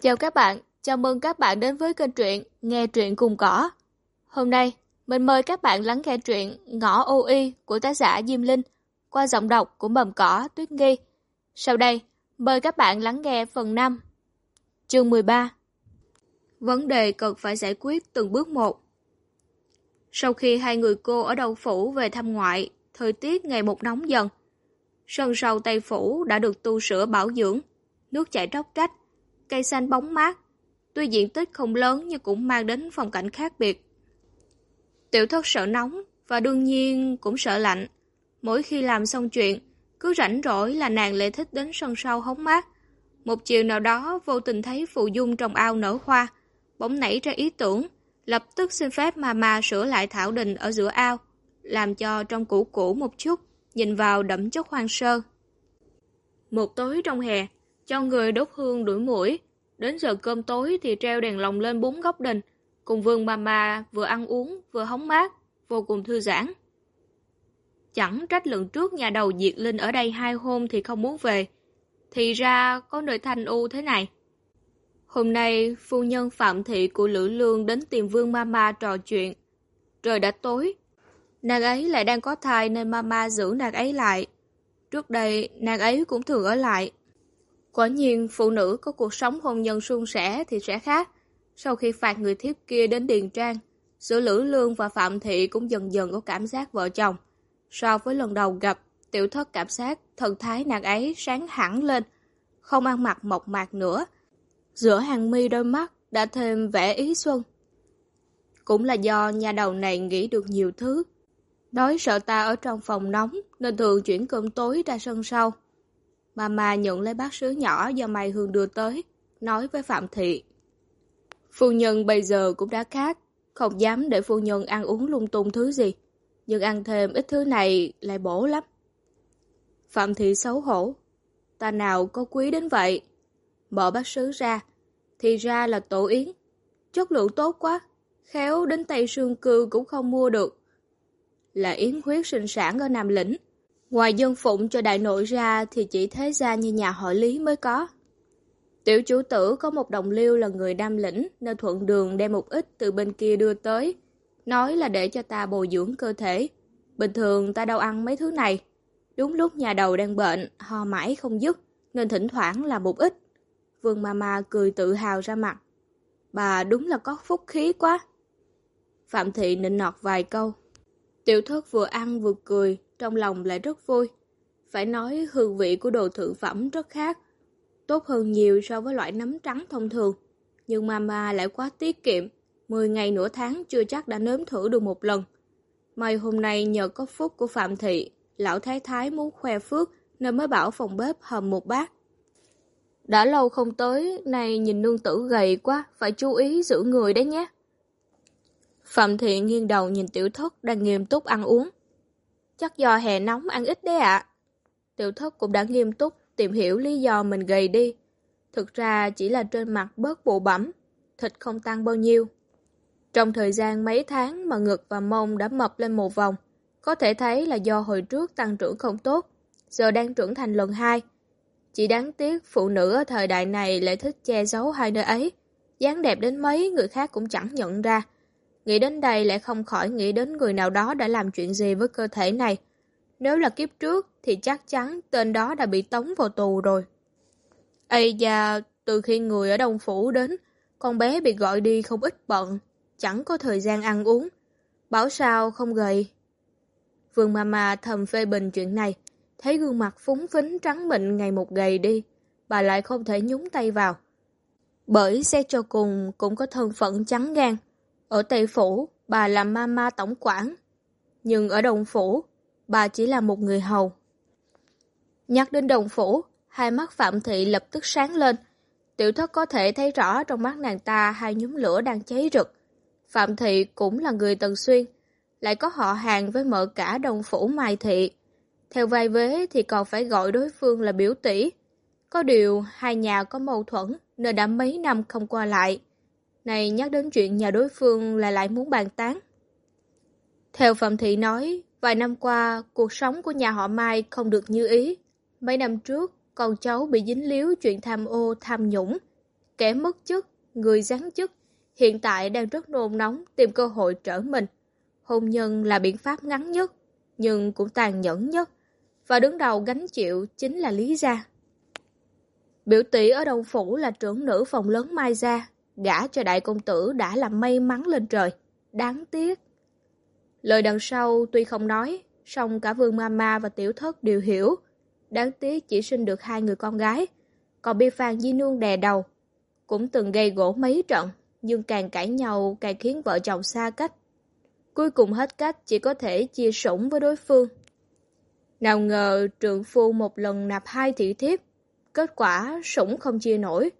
Chào các bạn, chào mừng các bạn đến với kênh truyện Nghe truyện cùng cỏ. Hôm nay, mình mời các bạn lắng nghe truyện Ngõ ô y của tác giả Diêm Linh qua giọng đọc của mầm cỏ Tuyết Nghi. Sau đây, mời các bạn lắng nghe phần 5. Chương 13 Vấn đề cần phải giải quyết từng bước một. Sau khi hai người cô ở đầu phủ về thăm ngoại, thời tiết ngày một nóng dần. Sân sau Tây Phủ đã được tu sửa bảo dưỡng, nước chảy róc rách, cây xanh bóng mát. Tuy diện tích không lớn nhưng cũng mang đến phong cảnh khác biệt. Tiểu thất sợ nóng và đương nhiên cũng sợ lạnh. Mỗi khi làm xong chuyện, cứ rảnh rỗi là nàng lại thích đến sân sau hóng mát. Một chiều nào đó vô tình thấy phụ dung trong ao nở hoa, bỗng nảy ra ý tưởng, lập tức xin phép mama sửa lại thảo đình ở giữa ao, làm cho trong cũ cũ một chút, nhìn vào đậm chất hoang sơ. Một tối trong hè, cho người đốt hương đuổi mũi, đến giờ cơm tối thì treo đèn lồng lên bốn góc đình, cùng vương mama vừa ăn uống vừa hóng mát, vô cùng thư giãn. Chẳng trách lần trước nhà đầu Diệt Linh ở đây hai hôm thì không muốn về, thì ra có nơi thanh u thế này. Hôm nay, phu nhân Phạm Thị của Lữ Lương đến tìm Vương Mama trò chuyện. Trời đã tối. Nàng ấy lại đang có thai nên Mama giữ nàng ấy lại. Trước đây, nàng ấy cũng thường ở lại. Quả nhiên, phụ nữ có cuộc sống hôn nhân suôn sẻ thì sẽ khác. Sau khi phạt người thiếp kia đến Điền Trang, giữa Lữ Lương và Phạm Thị cũng dần dần có cảm giác vợ chồng. So với lần đầu gặp, tiểu thất cảm giác thần thái nàng ấy sáng hẳn lên, không ăn mặc mộc mạc nữa. Giữa hàng mi đôi mắt đã thêm vẻ ý xuân. Cũng là do nhà đầu này nghĩ được nhiều thứ. Nói sợ ta ở trong phòng nóng nên thường chuyển cơm tối ra sân sau. Mama nhận lấy bát sứ nhỏ do Mai Hương đưa tới, nói với Phạm Thị. Phu nhân bây giờ cũng đã khác, không dám để phu nhân ăn uống lung tung thứ gì, nhưng ăn thêm ít thứ này lại bổ lắm. Phạm Thị xấu hổ, ta nào có quý đến vậy? Mở bát sứ ra, thì ra là tổ yến. Chất lượng tốt quá, khéo đến Tây Sương Cư cũng không mua được. Là yến huyết sinh sản ở Nam Lĩnh. Ngoài dân phụng cho đại nội ra thì chỉ thế gia như nhà họ Lý mới có. Tiểu chủ tử có một đồng liêu là người Nam Lĩnh nên thuận đường đem một ít từ bên kia đưa tới. Nói là để cho ta bồi dưỡng cơ thể. Bình thường ta đâu ăn mấy thứ này. Đúng lúc nhà đầu đang bệnh, ho mãi không dứt, nên thỉnh thoảng là một ít. Vương Mama cười tự hào ra mặt. Bà đúng là có phúc khí quá. Phạm Thị nịnh nọt vài câu. Tiểu thất vừa ăn vừa cười, trong lòng lại rất vui. Phải nói hương vị của đồ thượng phẩm rất khác. Tốt hơn nhiều so với loại nấm trắng thông thường. Nhưng Mama lại quá tiết kiệm. 10 ngày nửa tháng chưa chắc đã nếm thử được một lần. May hôm nay nhờ có phúc của Phạm Thị, lão thái thái muốn khoe phước nên mới bảo phòng bếp hầm một bát. Đã lâu không tới, này nhìn nương tử gầy quá, phải chú ý giữ người đấy nhé. Phạm Thị nghiêng đầu nhìn tiểu thất đang nghiêm túc ăn uống. Chắc do hè nóng ăn ít đấy ạ. Tiểu thất cũng đã nghiêm túc tìm hiểu lý do mình gầy đi. Thực ra chỉ là trên mặt bớt bộ bẩm, thịt không tăng bao nhiêu. Trong thời gian mấy tháng mà ngực và mông đã mập lên một vòng, có thể thấy là do hồi trước tăng trưởng không tốt, giờ đang trưởng thành lần hai. Chỉ đáng tiếc phụ nữ ở thời đại này lại thích che giấu hai nơi ấy. dáng đẹp đến mấy người khác cũng chẳng nhận ra. Nghĩ đến đây lại không khỏi nghĩ đến người nào đó đã làm chuyện gì với cơ thể này. Nếu là kiếp trước thì chắc chắn tên đó đã bị tống vào tù rồi. Ây da, từ khi người ở Đông Phủ đến, con bé bị gọi đi không ít bận, chẳng có thời gian ăn uống. Bảo sao không gầy. Vương Mama thầm phê bình chuyện này, thấy gương mặt phúng phính trắng mịn ngày một gầy đi, bà lại không thể nhúng tay vào. Bởi xét cho cùng cũng có thân phận trắng gan. Ở Tây Phủ, bà là mama tổng quản. Nhưng ở Đồng Phủ, bà chỉ là một người hầu. Nhắc đến Đồng Phủ, hai mắt Phạm Thị lập tức sáng lên. Tiểu thất có thể thấy rõ trong mắt nàng ta hai nhúm lửa đang cháy rực. Phạm Thị cũng là người Tần Xuyên, lại có họ hàng với mợ cả Đồng Phủ Mai Thị. Theo vai vế thì còn phải gọi đối phương là biểu tỷ. Có điều hai nhà có mâu thuẫn nên đã mấy năm không qua lại. Này nhắc đến chuyện nhà đối phương là lại muốn bàn tán. Theo Phạm Thị nói, vài năm qua cuộc sống của nhà họ Mai không được như ý. Mấy năm trước, con cháu bị dính líu chuyện tham ô, tham nhũng. Kẻ mất chức, người giáng chức, hiện tại đang rất nôn nóng tìm cơ hội trở mình. Hôn nhân là biện pháp ngắn nhất, nhưng cũng tàn nhẫn nhất. Và đứng đầu gánh chịu chính là Lý Gia. Biểu tỷ ở Đông Phủ là trưởng nữ phòng lớn Mai Gia, gả cho đại công tử đã làm may mắn lên trời. Đáng tiếc. Lời đằng sau tuy không nói, song cả Vương Mama và Tiểu Thất đều hiểu. Đáng tiếc chỉ sinh được hai người con gái, còn bi phàn Di Nương đè đầu. Cũng từng gây gỗ mấy trận, nhưng càng cãi nhau càng khiến vợ chồng xa cách. Cuối cùng hết cách chỉ có thể chia sủng với đối phương. Nào ngờ trượng phu một lần nạp hai thị thiếp, kết quả sủng không chia nổi,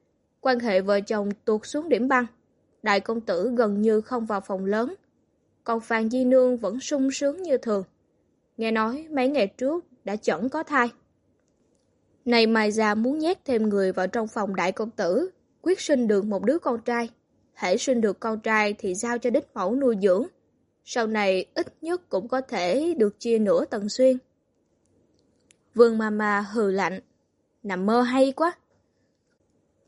quan hệ vợ chồng tuột xuống điểm băng. Đại công tử gần như không vào phòng lớn, còn Phan Di Nương vẫn sung sướng như thường. Nghe nói mấy ngày trước đã chuẩn có thai. Này Mai Gia muốn nhét thêm người vào trong phòng đại công tử, quyết sinh được một đứa con trai. Hãy sinh được con trai thì giao cho đích mẫu nuôi dưỡng. Sau này ít nhất cũng có thể được chia nửa tầng xuyên. Vương Mama hừ lạnh. Nằm mơ hay quá.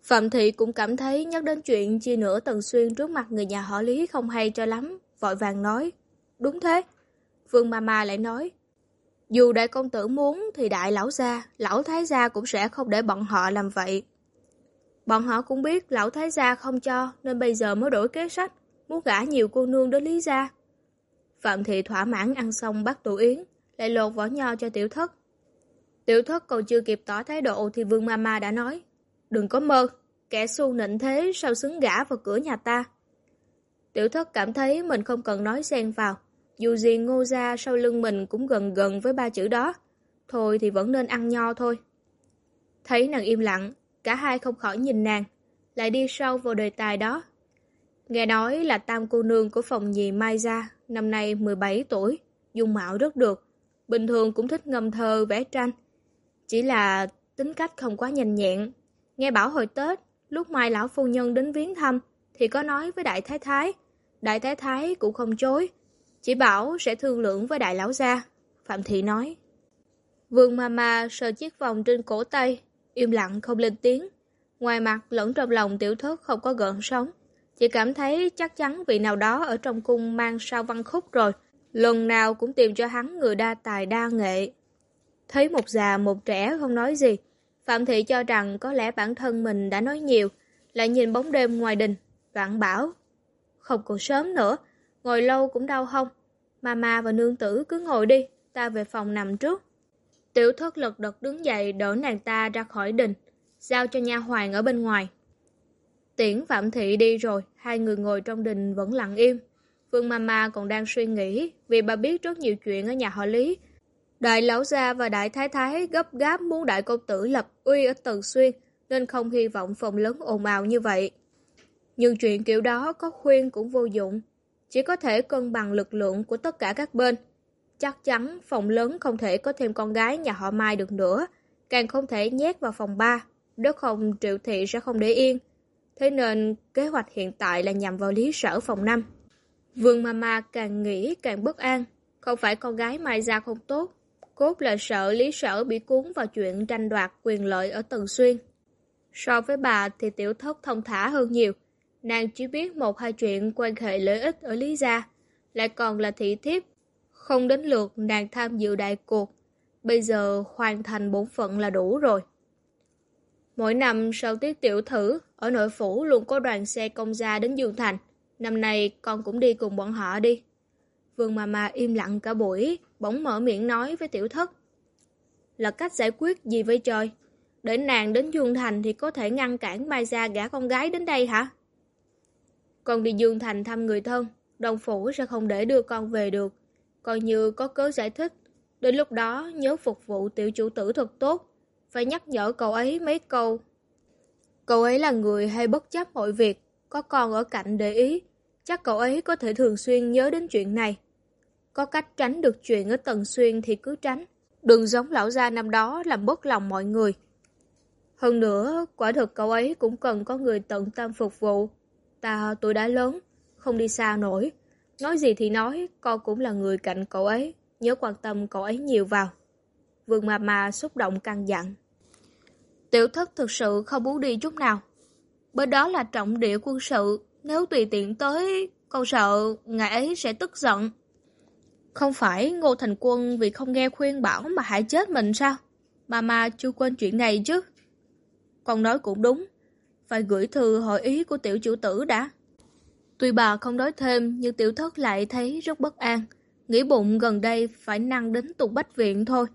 Phạm Thị cũng cảm thấy nhắc đến chuyện chia nửa Tần xuyên trước mặt người nhà họ Lý không hay cho lắm, vội vàng nói. Đúng thế. Vương Mama lại nói. Dù đại công tử muốn thì đại lão gia, lão thái gia cũng sẽ không để bọn họ làm vậy. Bọn họ cũng biết lão thái gia không cho nên bây giờ mới đổi kế sách, muốn gả nhiều cô nương đến Lý gia. Phạm Thị thỏa mãn ăn xong bắt tủ yến, lại lột vỏ nho cho tiểu thất. Tiểu thất còn chưa kịp tỏ thái độ thì Vương Mama đã nói, đừng có mơ, kẻ xu nịnh thế sao xứng gả vào cửa nhà ta. Tiểu thất cảm thấy mình không cần nói xen vào, dù gì ngô gia sau lưng mình cũng gần gần với ba chữ đó, thôi thì vẫn nên ăn nho thôi. Thấy nàng im lặng, cả hai không khỏi nhìn nàng, lại đi sâu vào đề tài đó. Nghe nói là tam cô nương của phòng nhì Mai Gia, năm nay 17 tuổi, dung mạo rất được, bình thường cũng thích ngâm thơ, vẽ tranh. Chỉ là tính cách không quá nhanh nhẹn. Nghe bảo hồi Tết, lúc Mai lão phu nhân đến viếng thăm, thì có nói với đại thái thái. Đại thái thái cũng không chối, chỉ bảo sẽ thương lượng với đại lão gia. Phạm Thị nói. Vương Mama sờ chiếc vòng trên cổ tay, im lặng không lên tiếng. Ngoài mặt lẫn trong lòng tiểu thất không có gợn sóng. Chỉ cảm thấy chắc chắn vị nào đó ở trong cung mang sao văn khúc rồi. Lần nào cũng tìm cho hắn người đa tài đa nghệ. Thấy một già một trẻ không nói gì. Phạm Thị cho rằng có lẽ bản thân mình đã nói nhiều. Lại nhìn bóng đêm ngoài đình. đoạn bảo. Không còn sớm nữa. Ngồi lâu cũng đau không. Mama và nương tử cứ ngồi đi. Ta về phòng nằm trước. Tiểu thất lật đật đứng dậy đỡ nàng ta ra khỏi đình. Giao cho nha hoàng ở bên ngoài. Tiễn Phạm Thị đi rồi, hai người ngồi trong đình vẫn lặng im. Vương Mama còn đang suy nghĩ vì bà biết rất nhiều chuyện ở nhà họ Lý. Đại lão gia và đại thái thái gấp gáp muốn đại công tử lập uy ở Tần Xuyên nên không hy vọng phòng lớn ồn ào như vậy. Nhưng chuyện kiểu đó có khuyên cũng vô dụng, chỉ có thể cân bằng lực lượng của tất cả các bên. Chắc chắn phòng lớn không thể có thêm con gái nhà họ Mai được nữa, càng không thể nhét vào phòng ba, nếu không triệu thị sẽ không để yên. Thế nên kế hoạch hiện tại là nhằm vào lý sở phòng năm. Vương Mama càng nghĩ càng bất an, không phải con gái Mai ra không tốt, cốt là sợ lý sở bị cuốn vào chuyện tranh đoạt quyền lợi ở Tần Xuyên. So với bà thì tiểu thất thông thả hơn nhiều, nàng chỉ biết một hai chuyện quan hệ lợi ích ở Lý Gia, lại còn là thị thiếp. Không đến lượt nàng tham dự đại cuộc, bây giờ hoàn thành bổn phận là đủ rồi. Mỗi năm sau tiết tiểu thử, ở nội phủ luôn có đoàn xe công gia đến Dương Thành. Năm nay con cũng đi cùng bọn họ đi. Vương Mama im lặng cả buổi, bỗng mở miệng nói với tiểu thất. Là cách giải quyết gì với trời? Để nàng đến Dương Thành thì có thể ngăn cản Mai Gia gả con gái đến đây hả? Con đi Dương Thành thăm người thân, đồng phủ sẽ không để đưa con về được. Coi như có cớ giải thích. Đến lúc đó nhớ phục vụ tiểu chủ tử thật tốt. Phải nhắc nhở cậu ấy mấy câu. Cậu ấy là người hay bất chấp mọi việc, có con ở cạnh để ý. Chắc cậu ấy có thể thường xuyên nhớ đến chuyện này. Có cách tránh được chuyện ở Tần Xuyên thì cứ tránh. Đừng giống lão gia năm đó làm bất lòng mọi người. Hơn nữa, quả thực cậu ấy cũng cần có người tận tâm phục vụ. Ta tuổi đã lớn, không đi xa nổi. Nói gì thì nói, con cũng là người cạnh cậu ấy, nhớ quan tâm cậu ấy nhiều vào. Vương mà mà xúc động căng dặn. Tiểu thất thực sự không muốn đi chút nào. Bên đó là trọng địa quân sự, nếu tùy tiện tới, con sợ ngài ấy sẽ tức giận. Không phải Ngô Thành Quân vì không nghe khuyên bảo mà hại chết mình sao? Mà mà chưa quên chuyện này chứ. Con nói cũng đúng, phải gửi thư hỏi ý của tiểu chủ tử đã. Tuy bà không nói thêm nhưng tiểu thất lại thấy rất bất an. Nghĩ bụng gần đây phải năng đến tục bách viện thôi.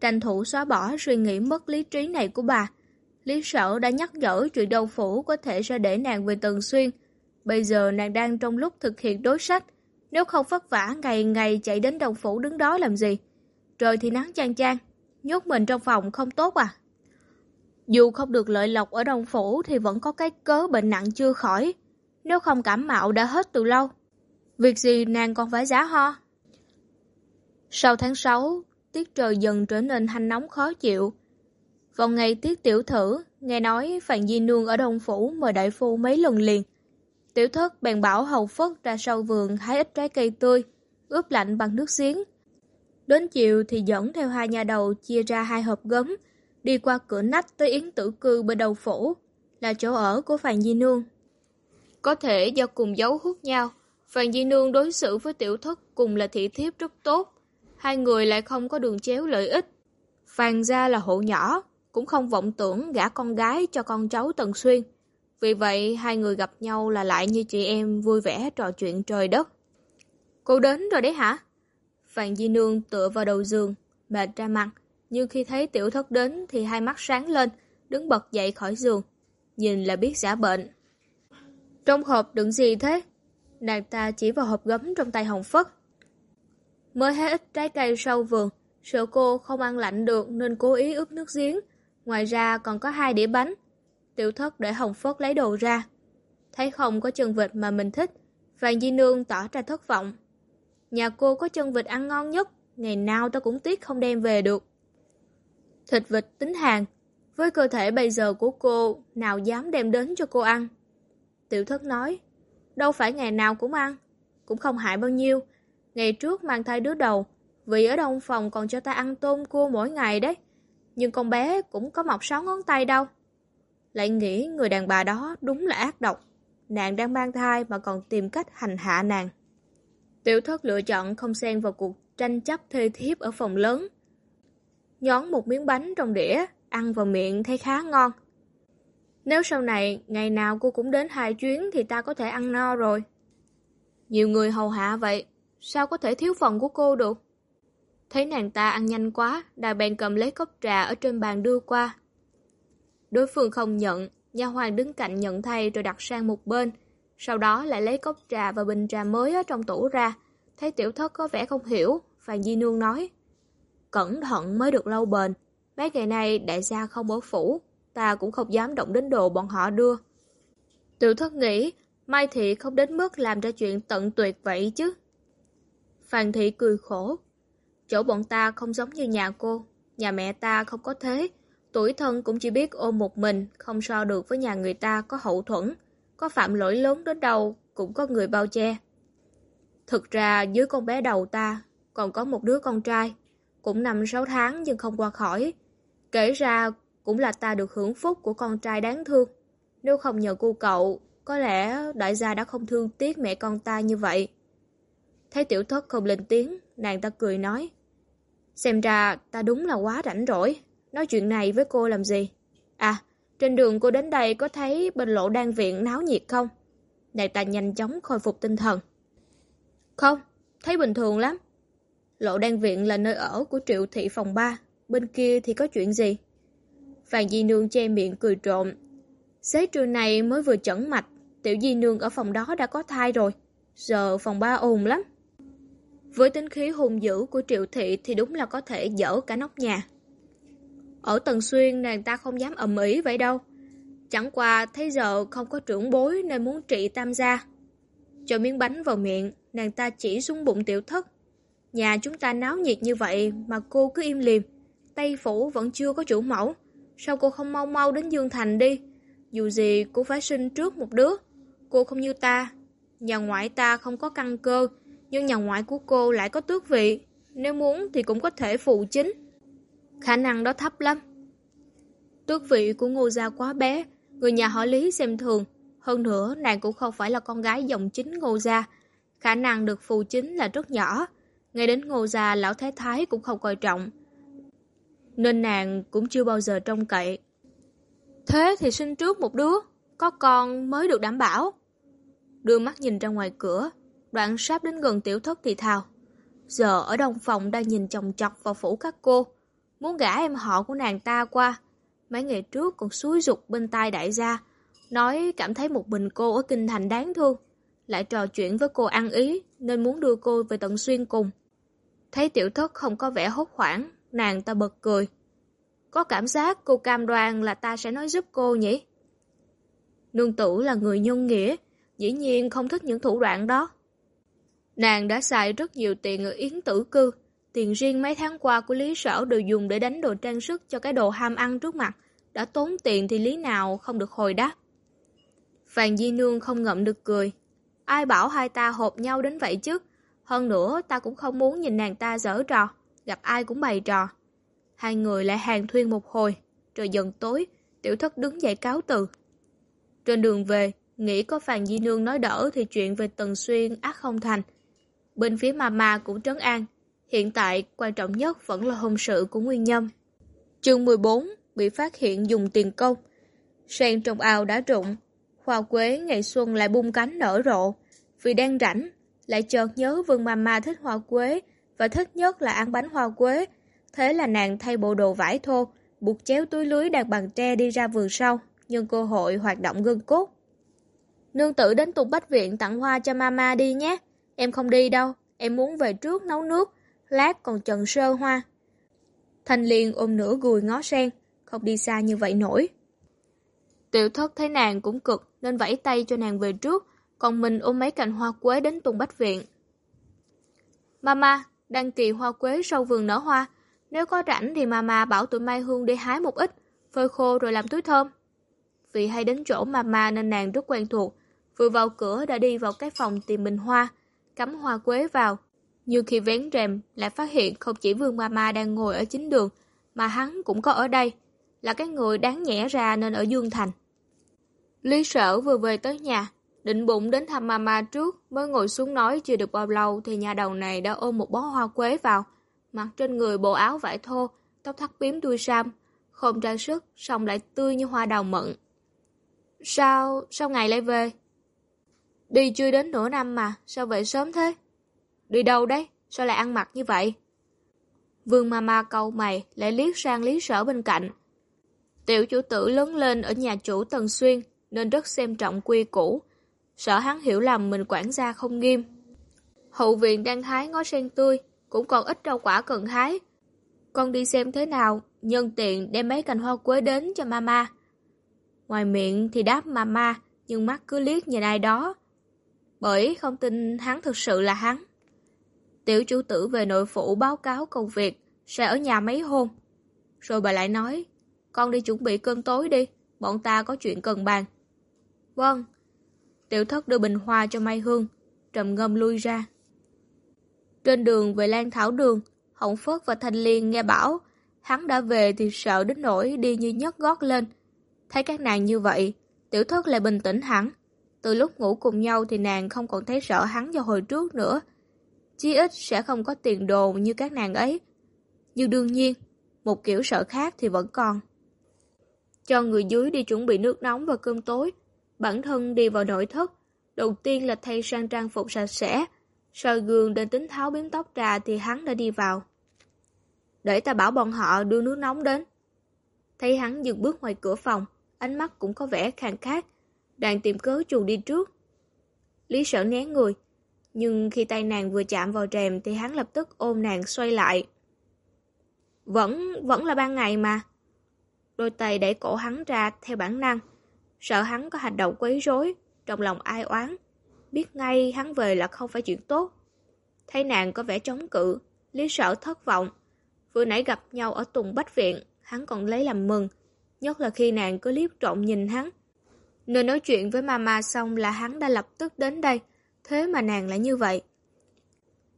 Tranh thủ xóa bỏ suy nghĩ mất lý trí này của bà. Lý sở đã nhắc nhở chuyện đầu phủ có thể sẽ để nàng về Tần Xuyên. Bây giờ nàng đang trong lúc thực hiện đối sách. Nếu không vất vả ngày ngày chạy đến đồng phủ đứng đó làm gì? Trời thì nắng chang chang, nhốt mình trong phòng không tốt à? Dù không được lợi lộc ở đồng phủ thì vẫn có cái cớ bệnh nặng chưa khỏi. Nếu không cảm mạo đã hết từ lâu. Việc gì nàng còn phải giá ho? Sau tháng 6, tiết trời dần trở nên hanh nóng khó chịu. Vào ngày tiết tiểu thử, nghe nói Phạm Di Nương ở Đông Phủ mời đại phu mấy lần liền. Tiểu thất bèn bảo hầu phất ra sau vườn hái ít trái cây tươi, ướp lạnh bằng nước xiến. Đến chiều thì dẫn theo hai nhà đầu chia ra hai hộp gấm, đi qua cửa nách tới Yến Tử Cư bên đầu phủ, là chỗ ở của Phạm Di Nương. Có thể do cùng giấu hút nhau, Phạm Di Nương đối xử với tiểu thất cùng là thị thiếp rất tốt, hai người lại không có đường chéo lợi ích. Phàn gia là hộ nhỏ, cũng không vọng tưởng gả con gái cho con cháu Tần Xuyên. Vì vậy, hai người gặp nhau là lại như chị em vui vẻ trò chuyện trời đất. Cô đến rồi đấy hả? Phạm Di Nương tựa vào đầu giường, mệt ra mặt, nhưng khi thấy tiểu thất đến thì hai mắt sáng lên, đứng bật dậy khỏi giường. Nhìn là biết giả bệnh. Trong hộp đựng gì thế? Nàng ta chỉ vào hộp gấm trong tay Hồng Phất. Mới hết ít trái cây sau vườn, sợ cô không ăn lạnh được nên cố ý ướp nước giếng. Ngoài ra còn có hai đĩa bánh. Tiểu thất để Hồng Phất lấy đồ ra. Thấy không có chân vịt mà mình thích, Vàng Di Nương tỏ ra thất vọng. Nhà cô có chân vịt ăn ngon nhất, ngày nào ta cũng tiếc không đem về được. Thịt vịt tính hàng, với cơ thể bây giờ của cô, nào dám đem đến cho cô ăn. Tiểu thất nói, đâu phải ngày nào cũng ăn, cũng không hại bao nhiêu. Ngày trước mang thai đứa đầu, vì ở đông phòng còn cho ta ăn tôm cua mỗi ngày đấy. Nhưng con bé cũng có mọc sáu ngón tay đâu. Lại nghĩ người đàn bà đó đúng là ác độc. Nàng đang mang thai mà còn tìm cách hành hạ nàng. Tiểu thất lựa chọn không xen vào cuộc tranh chấp thê thiếp ở phòng lớn. Nhón một miếng bánh trong đĩa, ăn vào miệng thấy khá ngon. Nếu sau này, ngày nào cô cũng đến hai chuyến thì ta có thể ăn no rồi. Nhiều người hầu hạ vậy, sao có thể thiếu phần của cô được? Thấy nàng ta ăn nhanh quá, đà bèn cầm lấy cốc trà ở trên bàn đưa qua. Đối phương không nhận, nhà hoàng đứng cạnh nhận thay rồi đặt sang một bên. Sau đó lại lấy cốc trà và bình trà mới ở trong tủ ra. Thấy tiểu thất có vẻ không hiểu, Phàn Di Nương nói. Cẩn thận mới được lâu bền. Mấy ngày nay đại gia không ở phủ, ta cũng không dám động đến đồ bọn họ đưa. Tiểu thất nghĩ, Mai Thị không đến mức làm ra chuyện tận tuyệt vậy chứ. Phan Thị cười khổ. Chỗ bọn ta không giống như nhà cô. Nhà mẹ ta không có thế. Tuổi thân cũng chỉ biết ôm một mình, không so được với nhà người ta có hậu thuẫn. Có phạm lỗi lớn đến đâu, cũng có người bao che. Thực ra dưới con bé đầu ta, còn có một đứa con trai. Cũng năm sáu tháng nhưng không qua khỏi. Kể ra cũng là ta được hưởng phúc của con trai đáng thương. Nếu không nhờ cô cậu, có lẽ đại gia đã không thương tiếc mẹ con ta như vậy. Thấy tiểu thất không lên tiếng, nàng ta cười nói. Xem ra ta đúng là quá rảnh rỗi, nói chuyện này với cô làm gì? À, trên đường cô đến đây có thấy bên lộ đan viện náo nhiệt không? đại tài nhanh chóng khôi phục tinh thần. Không, thấy bình thường lắm. Lộ đan viện là nơi ở của triệu thị phòng 3, bên kia thì có chuyện gì? Phan Di Nương che miệng cười trộm. Xế trưa này mới vừa chẩn mạch, tiểu Di Nương ở phòng đó đã có thai rồi. Giờ phòng 3 ồn lắm. Với tính khí hùng dữ của Triệu Thị thì đúng là có thể dở cả nóc nhà. Ở Tần Xuyên nàng ta không dám ầm ĩ vậy đâu. Chẳng qua thấy giờ không có trưởng bối nên muốn trị tam gia. Cho miếng bánh vào miệng, nàng ta chỉ xuống bụng tiểu thất. Nhà chúng ta náo nhiệt như vậy mà cô cứ im liềm. Tây Phủ vẫn chưa có chủ mẫu. Sao cô không mau mau đến Dương Thành đi? Dù gì cũng phải sinh trước một đứa. Cô không như ta. Nhà ngoại ta không có căn cơ, nhưng nhà ngoại của cô lại có tước vị. Nếu muốn thì cũng có thể phụ chính. Khả năng đó thấp lắm. Tước vị của ngô gia quá bé, Người nhà họ Lý xem thường, hơn nữa nàng cũng không phải là con gái dòng chính ngô gia. Khả năng được phù chính là rất nhỏ, ngay đến ngô gia lão thái thái cũng không coi trọng. Nên nàng cũng chưa bao giờ trông cậy. Thế thì sinh trước một đứa, có con mới được đảm bảo. Đưa mắt nhìn ra ngoài cửa, đoạn sắp đến gần tiểu thất thì thào. Giờ ở đông phòng đang nhìn chồng chọc vào phủ các cô, muốn gả em họ của nàng ta qua. Mấy ngày trước còn suối dục bên tai đại gia, nói cảm thấy một mình cô ở kinh thành đáng thương. Lại trò chuyện với cô ăn ý, nên muốn đưa cô về tận xuyên cùng. Thấy tiểu thất không có vẻ hốt hoảng, nàng ta bật cười. Có cảm giác cô cam đoan là ta sẽ nói giúp cô nhỉ? Nương tử là người nhân nghĩa, dĩ nhiên không thích những thủ đoạn đó. Nàng đã xài rất nhiều tiền ở yến tử cư, tiền riêng mấy tháng qua của Lý Sở đều dùng để đánh đồ trang sức cho cái đồ ham ăn trước mặt, đã tốn tiền thì lý nào không được hồi đáp. Phàn Di Nương không ngậm được cười. Ai bảo hai ta hộp nhau đến vậy chứ? Hơn nữa, ta cũng không muốn nhìn nàng ta dở trò, gặp ai cũng bày trò. Hai người lại hàng thuyên một hồi, trời dần tối, tiểu thất đứng dậy cáo từ. Trên đường về, nghĩ có Phàn Di Nương nói đỡ thì chuyện về Tần Xuyên ác không thành. Bên phía Mama cũng trấn an, hiện tại quan trọng nhất vẫn là hôn sự của Nguyên Nhâm. Chương 14 bị phát hiện dùng tiền công. Sen trong ao đã rụng, hoa quế ngày xuân lại bung cánh nở rộ. Vì đang rảnh, lại chợt nhớ Vương Mama thích hoa quế và thích nhất là ăn bánh hoa quế. Thế là nàng thay bộ đồ vải thô, buộc chéo túi lưới đặt bằng tre đi ra vườn sau, nhân cơ hội hoạt động gân cốt. Nương tử đến tục Bách Viện tặng hoa cho mama đi nhé. Em không đi đâu, em muốn về trước nấu nước, lát còn trần sơ hoa. Thanh Liên ôm nửa gùi ngó sen, không đi xa như vậy nổi. Tiểu thất thấy nàng cũng cực nên vẫy tay cho nàng về trước, còn mình ôm mấy cành hoa quế đến Tùng Bách Viện. Mama, đăng kỳ hoa quế sau vườn nở hoa. Nếu có rảnh thì mama bảo tụi Mai Hương đi hái một ít, phơi khô rồi làm túi thơm. Vì hay đến chỗ mama nên nàng rất quen thuộc. Vừa vào cửa đã đi vào cái phòng tìm bình hoa, cắm hoa quế vào. Như khi vén rèm, lại phát hiện không chỉ Vương Mama đang ngồi ở chính đường, mà hắn cũng có ở đây, là cái người đáng nhẽ ra nên ở Dương Thành. Lý sở vừa về tới nhà, định bụng đến thăm Mama trước, mới ngồi xuống nói chưa được bao lâu thì nhà đầu này đã ôm một bó hoa quế vào, mặc trên người bộ áo vải thô, tóc thắt bím đuôi sam, không trang sức, xong lại tươi như hoa đào mận. Sao, sao ngày lại về? Đi chưa đến nửa năm mà, sao vậy sớm thế? Đi đâu đấy? Sao lại ăn mặc như vậy? Vương Mama câu mày lại liếc sang lý sở bên cạnh. Tiểu chủ tử lớn lên ở nhà chủ Tần Xuyên nên rất xem trọng quy củ. Sợ hắn hiểu lầm mình quản gia không nghiêm. Hậu viện đang hái ngó sen tươi, cũng còn ít rau quả cần hái. Con đi xem thế nào, nhân tiện đem mấy cành hoa quế đến cho mama. Ngoài miệng thì đáp mama, nhưng mắt cứ liếc nhìn ai đó. Bởi không tin hắn thực sự là hắn. Tiểu chủ tử về nội phủ báo cáo công việc, sẽ ở nhà mấy hôm. Rồi bà lại nói, con đi chuẩn bị cơm tối đi, bọn ta có chuyện cần bàn. Vâng. Tiểu thất đưa bình hoa cho Mai Hương, trầm ngâm lui ra. Trên đường về Lan Thảo Đường, Hồng Phất và Thanh Liên nghe bảo, hắn đã về thì sợ đến nỗi đi như nhấc gót lên. Thấy các nàng như vậy, tiểu thất lại bình tĩnh hẳn. Từ lúc ngủ cùng nhau thì nàng không còn thấy sợ hắn vào hồi trước nữa. Chí ít sẽ không có tiền đồ như các nàng ấy. Nhưng đương nhiên, một kiểu sợ khác thì vẫn còn. Cho người dưới đi chuẩn bị nước nóng và cơm tối. Bản thân đi vào nội thất. Đầu tiên là thay sang trang phục sạch sẽ. soi gương đến tính tháo biếm tóc ra thì hắn đã đi vào. Để ta bảo bọn họ đưa nước nóng đến. Thấy hắn dừng bước ngoài cửa phòng, ánh mắt cũng có vẻ khàn khát, đang tìm cớ chuồn đi trước. Lý sở né người, nhưng khi tay nàng vừa chạm vào rèm thì hắn lập tức ôm nàng xoay lại. Vẫn, vẫn là ban ngày mà. Đôi tay đẩy cổ hắn ra theo bản năng, sợ hắn có hành động quấy rối, trong lòng ai oán. Biết ngay hắn về là không phải chuyện tốt. Thấy nàng có vẻ chống cự, lý sở thất vọng. Vừa nãy gặp nhau ở Tùng Bách Viện, hắn còn lấy làm mừng, nhất là khi nàng cứ liếc trộm nhìn hắn. Nơi nói chuyện với mama xong là hắn đã lập tức đến đây, thế mà nàng lại như vậy.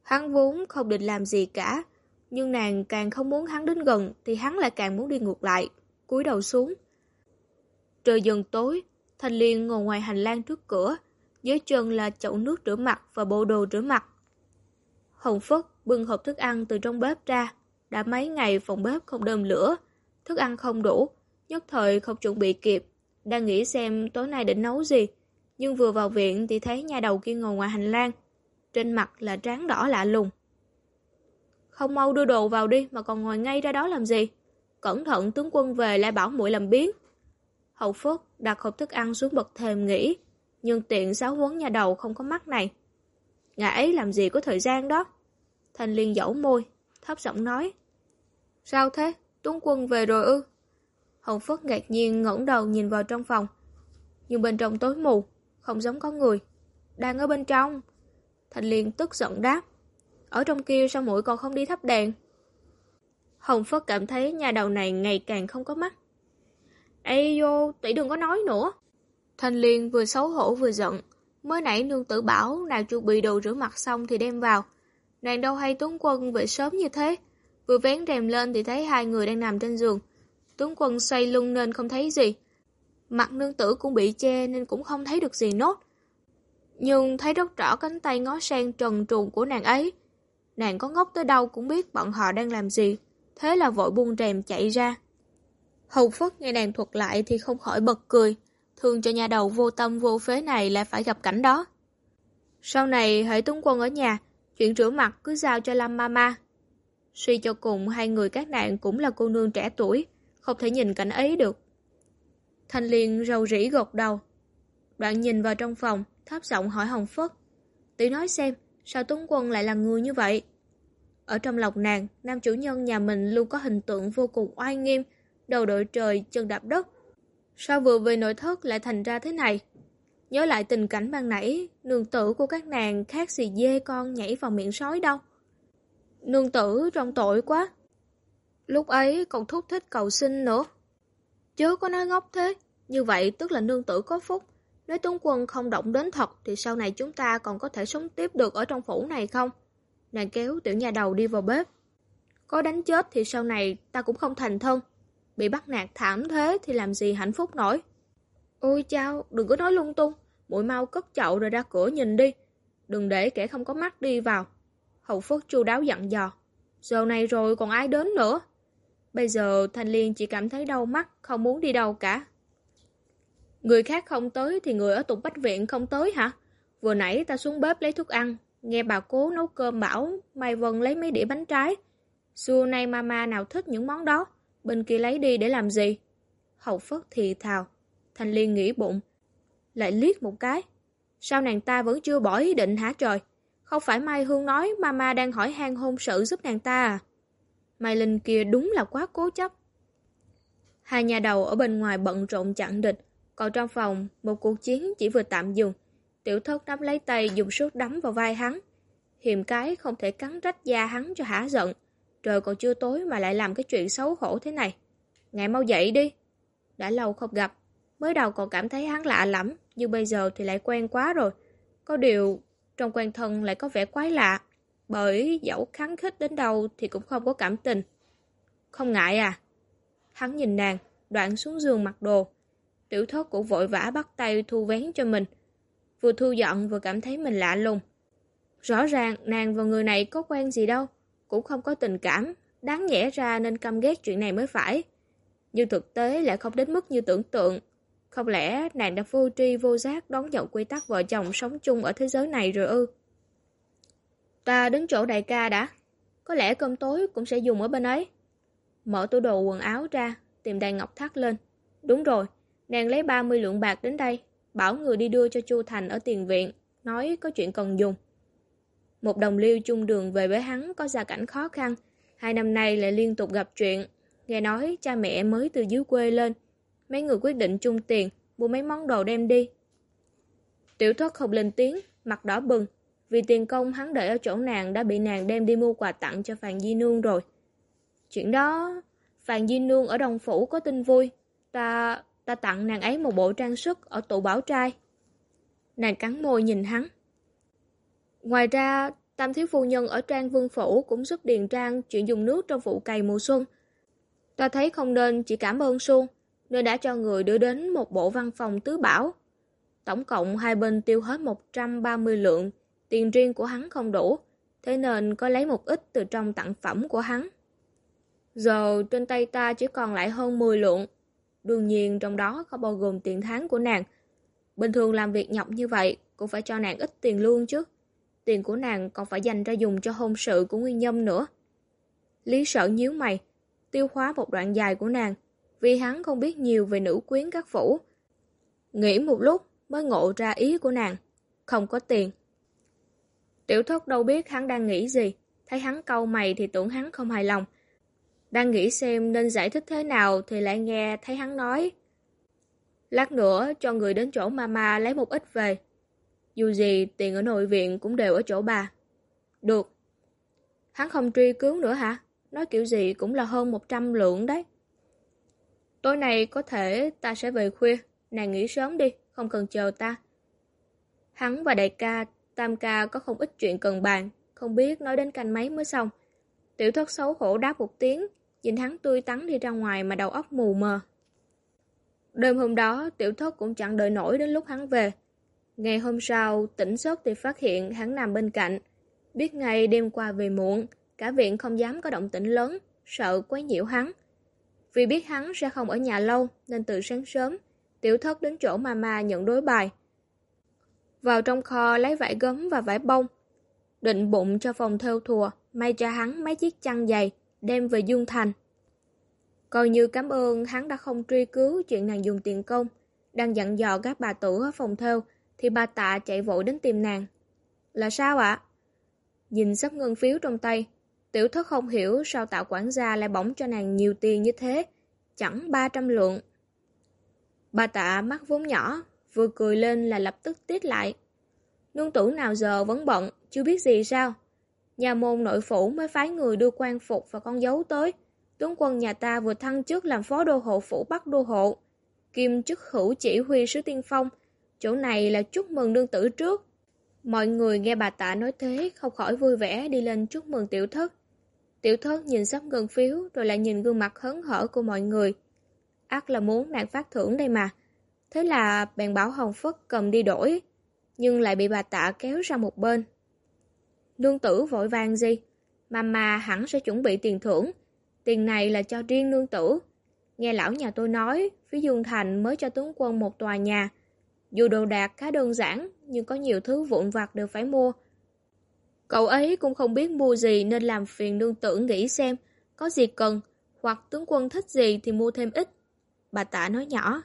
Hắn vốn không định làm gì cả, nhưng nàng càng không muốn hắn đến gần thì hắn lại càng muốn đi ngược lại, cúi đầu xuống. Trời dần tối, Thanh Liên ngồi ngoài hành lang trước cửa, dưới chân là chậu nước rửa mặt và bộ đồ rửa mặt. Hồng Phất bưng hộp thức ăn từ trong bếp ra, đã mấy ngày phòng bếp không đơm lửa, thức ăn không đủ, nhất thời không chuẩn bị kịp, đang nghĩ xem tối nay định nấu gì, nhưng vừa vào viện thì thấy nhà đầu kia ngồi ngoài hành lang, trên mặt là trán đỏ lạ lùng. Không mau đưa đồ vào đi mà còn ngồi ngay ra đó làm gì? Cẩn thận tướng quân về lại bảo muội làm biến. Hậu Phước đặt hộp thức ăn xuống bậc thềm nghỉ, nhưng tiện giáo huấn nhà đầu không có mắt này. ngã ấy làm gì có thời gian đó? Thành liên dẫu môi, thấp giọng nói. Sao thế? Tuấn quân về rồi ư? Hồng Phất ngạc nhiên ngẩng đầu nhìn vào trong phòng. Nhưng bên trong tối mù, không giống có người. Đang ở bên trong. Thành liên tức giận đáp. Ở trong kia sao mũi còn không đi thắp đèn? Hồng Phất cảm thấy nhà đầu này ngày càng không có mắt. Ê vô, tỷ đừng có nói nữa. Thanh Liên vừa xấu hổ vừa giận. Mới nãy nương tử bảo nàng chuẩn bị đồ rửa mặt xong thì đem vào. Nàng đâu hay tuấn quân về sớm như thế. Vừa vén rèm lên thì thấy hai người đang nằm trên giường. Tuấn quân xoay lưng nên không thấy gì. Mặt nương tử cũng bị che nên cũng không thấy được gì nốt. Nhưng thấy rất rõ cánh tay ngó sang trần truồng của nàng ấy. Nàng có ngốc tới đâu cũng biết bọn họ đang làm gì. Thế là vội buông rèm chạy ra. Hầu Phất nghe nàng thuật lại thì không khỏi bật cười. Thường cho nhà đầu vô tâm vô phế này lại phải gặp cảnh đó. Sau này hãy tuấn quân ở nhà, chuyện rửa mặt cứ giao cho Lâm Mama. Suy cho cùng hai người các nạn cũng là cô nương trẻ tuổi, không thể nhìn cảnh ấy được. Thanh Liên rầu rĩ gột đầu. Đoạn nhìn vào trong phòng, thấp giọng hỏi Hồng Phất. Tỷ nói xem, sao Tuấn Quân lại là người như vậy? Ở trong lòng nàng, nam chủ nhân nhà mình luôn có hình tượng vô cùng oai nghiêm, đầu đội trời, chân đạp đất. Sao vừa về nội thất lại thành ra thế này? Nhớ lại tình cảnh ban nãy, nương tử của các nàng khác gì dê con nhảy vào miệng sói đâu. Nương tử trong tội quá. Lúc ấy còn thúc thích cầu xin nữa. Chớ có nói ngốc thế, như vậy tức là nương tử có phúc. Nếu tướng Quân không động đến thật thì sau này chúng ta còn có thể sống tiếp được ở trong phủ này không? Nàng kéo tiểu nhà đầu đi vào bếp. Có đánh chết thì sau này ta cũng không thành thân. Bị bắt nạt thảm thế thì làm gì hạnh phúc nổi. Ôi chao, đừng có nói lung tung. Mũi mau cất chậu rồi ra cửa nhìn đi. Đừng để kẻ không có mắt đi vào. Hậu Phất chu đáo dặn dò. Giờ này rồi còn ai đến nữa? Bây giờ Thanh Liên chỉ cảm thấy đau mắt, không muốn đi đâu cả. Người khác không tới thì người ở Tùng bách viện không tới hả? Vừa nãy ta xuống bếp lấy thức ăn, nghe bà cố nấu cơm bảo Mai Vân lấy mấy đĩa bánh trái. Xưa nay mama nào thích những món đó, bên kia lấy đi để làm gì? Hậu Phất thì thào, Thanh Liên nghĩ bụng, lại liếc một cái. Sao nàng ta vẫn chưa bỏ ý định hả trời? Không phải Mai Hương nói mama đang hỏi han hôn sự giúp nàng ta à? Mai Linh kia đúng là quá cố chấp. Hai nhà đầu ở bên ngoài bận rộn chặn địch, còn trong phòng, một cuộc chiến chỉ vừa tạm dừng. Tiểu thất nắm lấy tay dùng sức đấm vào vai hắn. hiểm cái không thể cắn rách da hắn cho hả giận. Trời còn chưa tối mà lại làm cái chuyện xấu hổ thế này. Ngài mau dậy đi. Đã lâu không gặp, mới đầu còn cảm thấy hắn lạ lắm, nhưng bây giờ thì lại quen quá rồi. Có điều, trong quan thân lại có vẻ quái lạ, bởi dẫu kháng khích đến đâu thì cũng không có cảm tình. Không ngại à? Hắn nhìn nàng, đoạn xuống giường mặc đồ. Tiểu thất cũng vội vã bắt tay thu vén cho mình. Vừa thu dọn vừa cảm thấy mình lạ lùng. Rõ ràng nàng và người này có quen gì đâu, cũng không có tình cảm, đáng nhẽ ra nên căm ghét chuyện này mới phải. Nhưng thực tế lại không đến mức như tưởng tượng. Không lẽ nàng đã vô tri vô giác đón nhận quy tắc vợ chồng sống chung ở thế giới này rồi ư? Ta đứng chỗ đại ca đã. Có lẽ cơm tối cũng sẽ dùng ở bên ấy. Mở tủ đồ quần áo ra, tìm đàn ngọc thắt lên. Đúng rồi, nàng lấy 30 lượng bạc đến đây, bảo người đi đưa cho Chu Thành ở tiền viện, nói có chuyện cần dùng. Một đồng liêu chung đường về với hắn có gia cảnh khó khăn, hai năm nay lại liên tục gặp chuyện. Nghe nói cha mẹ mới từ dưới quê lên, mấy người quyết định chung tiền, mua mấy món đồ đem đi. Tiểu thất không lên tiếng, mặt đỏ bừng, vì tiền công hắn đợi ở chỗ nàng đã bị nàng đem đi mua quà tặng cho Phàn Di Nương rồi. Chuyện đó, Phàn Di Nương ở Đồng Phủ có tin vui, ta ta tặng nàng ấy một bộ trang sức ở tủ bảo trai. Nàng cắn môi nhìn hắn. Ngoài ra, Tam Thiếu Phu Nhân ở Trang Vương Phủ cũng giúp Điền Trang chuyện dùng nước trong vụ cày mùa xuân. Ta thấy không nên chỉ cảm ơn Xuân, nơi đã cho người đưa đến một bộ văn phòng tứ bảo. Tổng cộng hai bên tiêu hết 130 lượng, tiền riêng của hắn không đủ, thế nên có lấy một ít từ trong tặng phẩm của hắn. Giờ trên tay ta chỉ còn lại hơn 10 lượng, đương nhiên trong đó có bao gồm tiền tháng của nàng. Bình thường làm việc nhọc như vậy cũng phải cho nàng ít tiền lương chứ. Tiền của nàng còn phải dành ra dùng cho hôn sự của Nguyên Nhâm nữa. Lý sợ nhíu mày, tiêu hóa một đoạn dài của nàng, vì hắn không biết nhiều về nữ quyến các phủ. Nghĩ một lúc mới ngộ ra ý của nàng, không có tiền. Tiểu thất đâu biết hắn đang nghĩ gì, thấy hắn câu mày thì tưởng hắn không hài lòng. Đang nghĩ xem nên giải thích thế nào thì lại nghe thấy hắn nói. Lát nữa cho người đến chỗ mama lấy một ít về. Dù gì tiền ở nội viện cũng đều ở chỗ bà. Được. Hắn không truy cứu nữa hả? Nói kiểu gì cũng là hơn 100 lượng đấy. Tối nay có thể ta sẽ về khuya. Nàng nghỉ sớm đi, không cần chờ ta. Hắn và đại ca, tam ca có không ít chuyện cần bàn, không biết nói đến canh mấy mới xong. Tiểu thất xấu hổ đáp một tiếng, nhìn hắn tươi tắn đi ra ngoài mà đầu óc mù mờ. Đêm hôm đó, tiểu thất cũng chẳng đợi nổi đến lúc hắn về. Ngày hôm sau, tỉnh giấc thì phát hiện hắn nằm bên cạnh. Biết ngày đêm qua về muộn, cả viện không dám có động tĩnh lớn, sợ quấy nhiễu hắn. Vì biết hắn sẽ không ở nhà lâu, nên từ sáng sớm, tiểu thất đến chỗ mama nhận đối bài. Vào trong kho lấy vải gấm và vải bông, định bụng cho phòng theo thùa, may cho hắn mấy chiếc chăn dày, đem về Dương Thành. Coi như cảm ơn hắn đã không truy cứu chuyện nàng dùng tiền công, đang dặn dò các bà tử ở phòng theo, thì bà tạ chạy vội đến tìm nàng. Là sao ạ? Nhìn sắp ngân phiếu trong tay, tiểu thất không hiểu sao tạo quản gia lại bỏng cho nàng nhiều tiền như thế, chẳng 300 lượng. Bà tạ mắt vốn nhỏ, vừa cười lên là lập tức tiết lại. Nương tử nào giờ vẫn bận, chưa biết gì sao? Nhà môn nội phủ mới phái người đưa quan phục và con dấu tới. Tướng quân nhà ta vừa thăng chức làm phó đô hộ phủ Bắc đô hộ. Kim chức hữu chỉ huy sứ tiên phong. Chỗ này là chúc mừng nương tử trước. Mọi người nghe bà tạ nói thế không khỏi vui vẻ đi lên chúc mừng tiểu thất. Tiểu thất nhìn sắp gần phiếu rồi lại nhìn gương mặt hớn hở của mọi người. ác là muốn nàng phát thưởng đây mà. Thế là bèn bảo Hồng Phất cầm đi đổi, nhưng lại bị bà tạ kéo ra một bên. Nương tử vội vàng gì? Mama hẳn sẽ chuẩn bị tiền thưởng. Tiền này là cho riêng nương tử. Nghe lão nhà tôi nói, phía Dương Thành mới cho tướng quân một tòa nhà. Dù đồ đạc khá đơn giản, nhưng có nhiều thứ vụn vặt đều phải mua. Cậu ấy cũng không biết mua gì nên làm phiền nương tử nghĩ xem có gì cần, hoặc tướng quân thích gì thì mua thêm ít. Bà tạ nói nhỏ.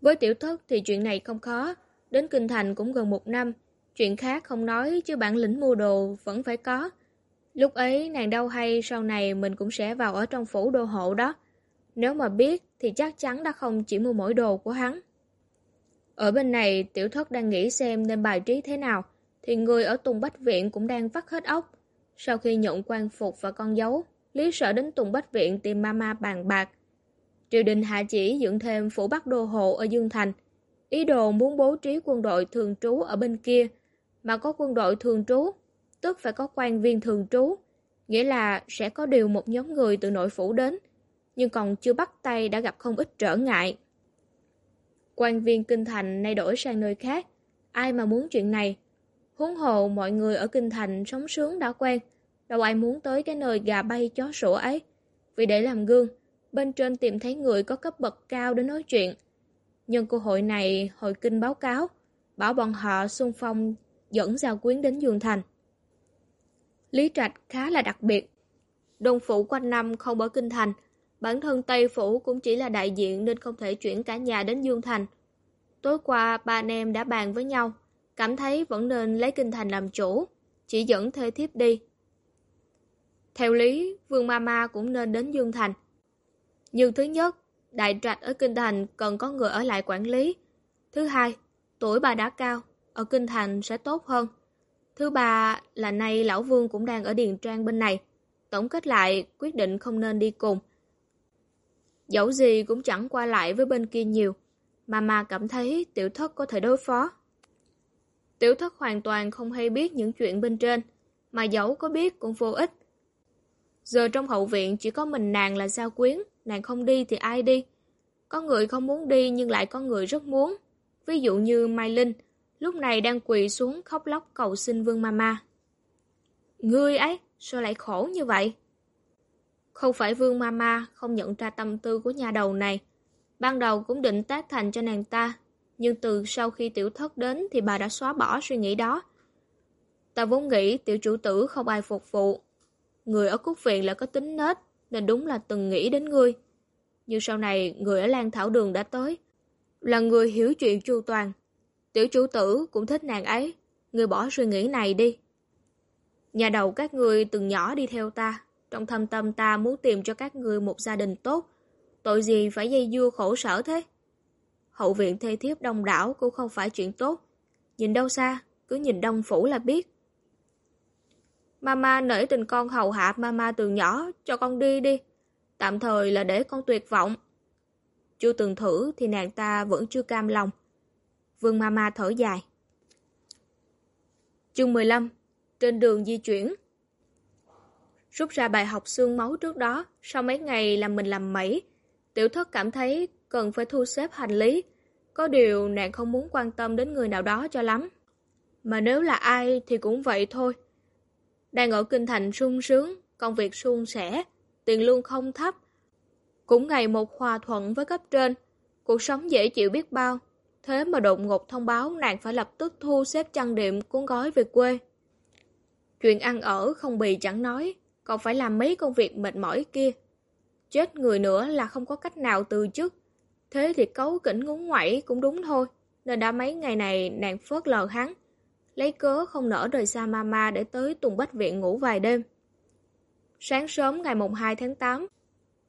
Với tiểu thất thì chuyện này không khó, đến Kinh Thành cũng gần một năm, Chuyện khác không nói chứ bản lĩnh mua đồ vẫn phải có. Lúc ấy nàng đâu hay sau này mình cũng sẽ vào ở trong phủ đô hộ đó. Nếu mà biết thì chắc chắn đã không chỉ mua mỗi đồ của hắn. Ở bên này tiểu thất đang nghĩ xem nên bài trí thế nào thì người ở Tùng Bách Viện cũng đang vắt hết ốc Sau khi nhận quan phục và con dấu, Lý sợ đến Tùng Bách Viện tìm mama bàn bạc. Triều đình hạ chỉ dựng thêm phủ Bắc Đô Hộ ở Dương Thành. Ý đồ muốn bố trí quân đội thường trú ở bên kia mà có quân đội thường trú, tức phải có quan viên thường trú, nghĩa là sẽ có điều một nhóm người từ nội phủ đến, nhưng còn chưa bắt tay đã gặp không ít trở ngại. Quan viên kinh thành nay đổi sang nơi khác, ai mà muốn chuyện này? Huống hồ mọi người ở kinh thành sống sướng đã quen, đâu ai muốn tới cái nơi gà bay chó sủa ấy. Vì để làm gương, bên trên tìm thấy người có cấp bậc cao để nói chuyện. nhân cơ hội này hội kinh báo cáo, bảo bọn họ xung phong dẫn giao quyến đến Dương Thành. Lý Trạch khá là đặc biệt. Đông phủ quanh năm không ở Kinh Thành, bản thân Tây phủ cũng chỉ là đại diện nên không thể chuyển cả nhà đến Dương Thành. Tối qua ba anh em đã bàn với nhau, cảm thấy vẫn nên lấy Kinh Thành làm chủ, chỉ dẫn thê thiếp đi. Theo lý, Vương Mama cũng nên đến Dương Thành. Nhưng thứ nhất, đại trạch ở Kinh Thành cần có người ở lại quản lý. Thứ hai, tuổi bà đã cao, ở Kinh Thành sẽ tốt hơn. Thứ ba là nay Lão Vương cũng đang ở Điền Trang bên này. Tổng kết lại, quyết định không nên đi cùng. Dẫu gì cũng chẳng qua lại với bên kia nhiều, mà mà cảm thấy tiểu thất có thể đối phó. Tiểu thất hoàn toàn không hay biết những chuyện bên trên, mà dẫu có biết cũng vô ích. Giờ trong hậu viện chỉ có mình nàng là sao quyến, nàng không đi thì ai đi. Có người không muốn đi nhưng lại có người rất muốn. Ví dụ như Mai Linh, lúc này đang quỳ xuống khóc lóc cầu xin Vương Mama. Ngươi ấy, sao lại khổ như vậy? Không phải Vương Mama không nhận ra tâm tư của nhà đầu này. Ban đầu cũng định tác thành cho nàng ta, nhưng từ sau khi tiểu thất đến thì bà đã xóa bỏ suy nghĩ đó. Ta vốn nghĩ tiểu chủ tử không ai phục vụ. Người ở cúc viện là có tính nết, nên đúng là từng nghĩ đến ngươi. Nhưng sau này người ở Lan Thảo Đường đã tới, là người hiểu chuyện chu toàn. Tiểu chủ tử cũng thích nàng ấy, người bỏ suy nghĩ này đi. Nhà đầu các ngươi từng nhỏ đi theo ta, trong thâm tâm ta muốn tìm cho các ngươi một gia đình tốt, tội gì phải dây dưa khổ sở thế? Hậu viện thê thiếp đông đảo cũng không phải chuyện tốt, nhìn đâu xa, cứ nhìn đông phủ là biết. Mama nể tình con hầu hạ mama từ nhỏ, cho con đi đi. Tạm thời là để con tuyệt vọng. Chưa từng thử thì nàng ta vẫn chưa cam lòng. Vương mama thở dài. Chương 15 Trên đường di chuyển Rút ra bài học xương máu trước đó, sau mấy ngày làm mình làm mẩy, tiểu thất cảm thấy cần phải thu xếp hành lý. Có điều nàng không muốn quan tâm đến người nào đó cho lắm. Mà nếu là ai thì cũng vậy thôi. Đang ở kinh thành sung sướng, công việc suôn sẻ, tiền lương không thấp. Cũng ngày một hòa thuận với cấp trên, cuộc sống dễ chịu biết bao. Thế mà đột ngột thông báo nàng phải lập tức thu xếp trang điểm cuốn gói về quê. Chuyện ăn ở không bì chẳng nói, còn phải làm mấy công việc mệt mỏi kia. Chết người nữa là không có cách nào từ chức. Thế thì cấu kỉnh ngúng ngoẩy cũng đúng thôi, nên đã mấy ngày này nàng phớt lờ hắn lấy cớ không nỡ rời xa mama để tới Tùng Bách Viện ngủ vài đêm. Sáng sớm ngày mùng 2 tháng 8,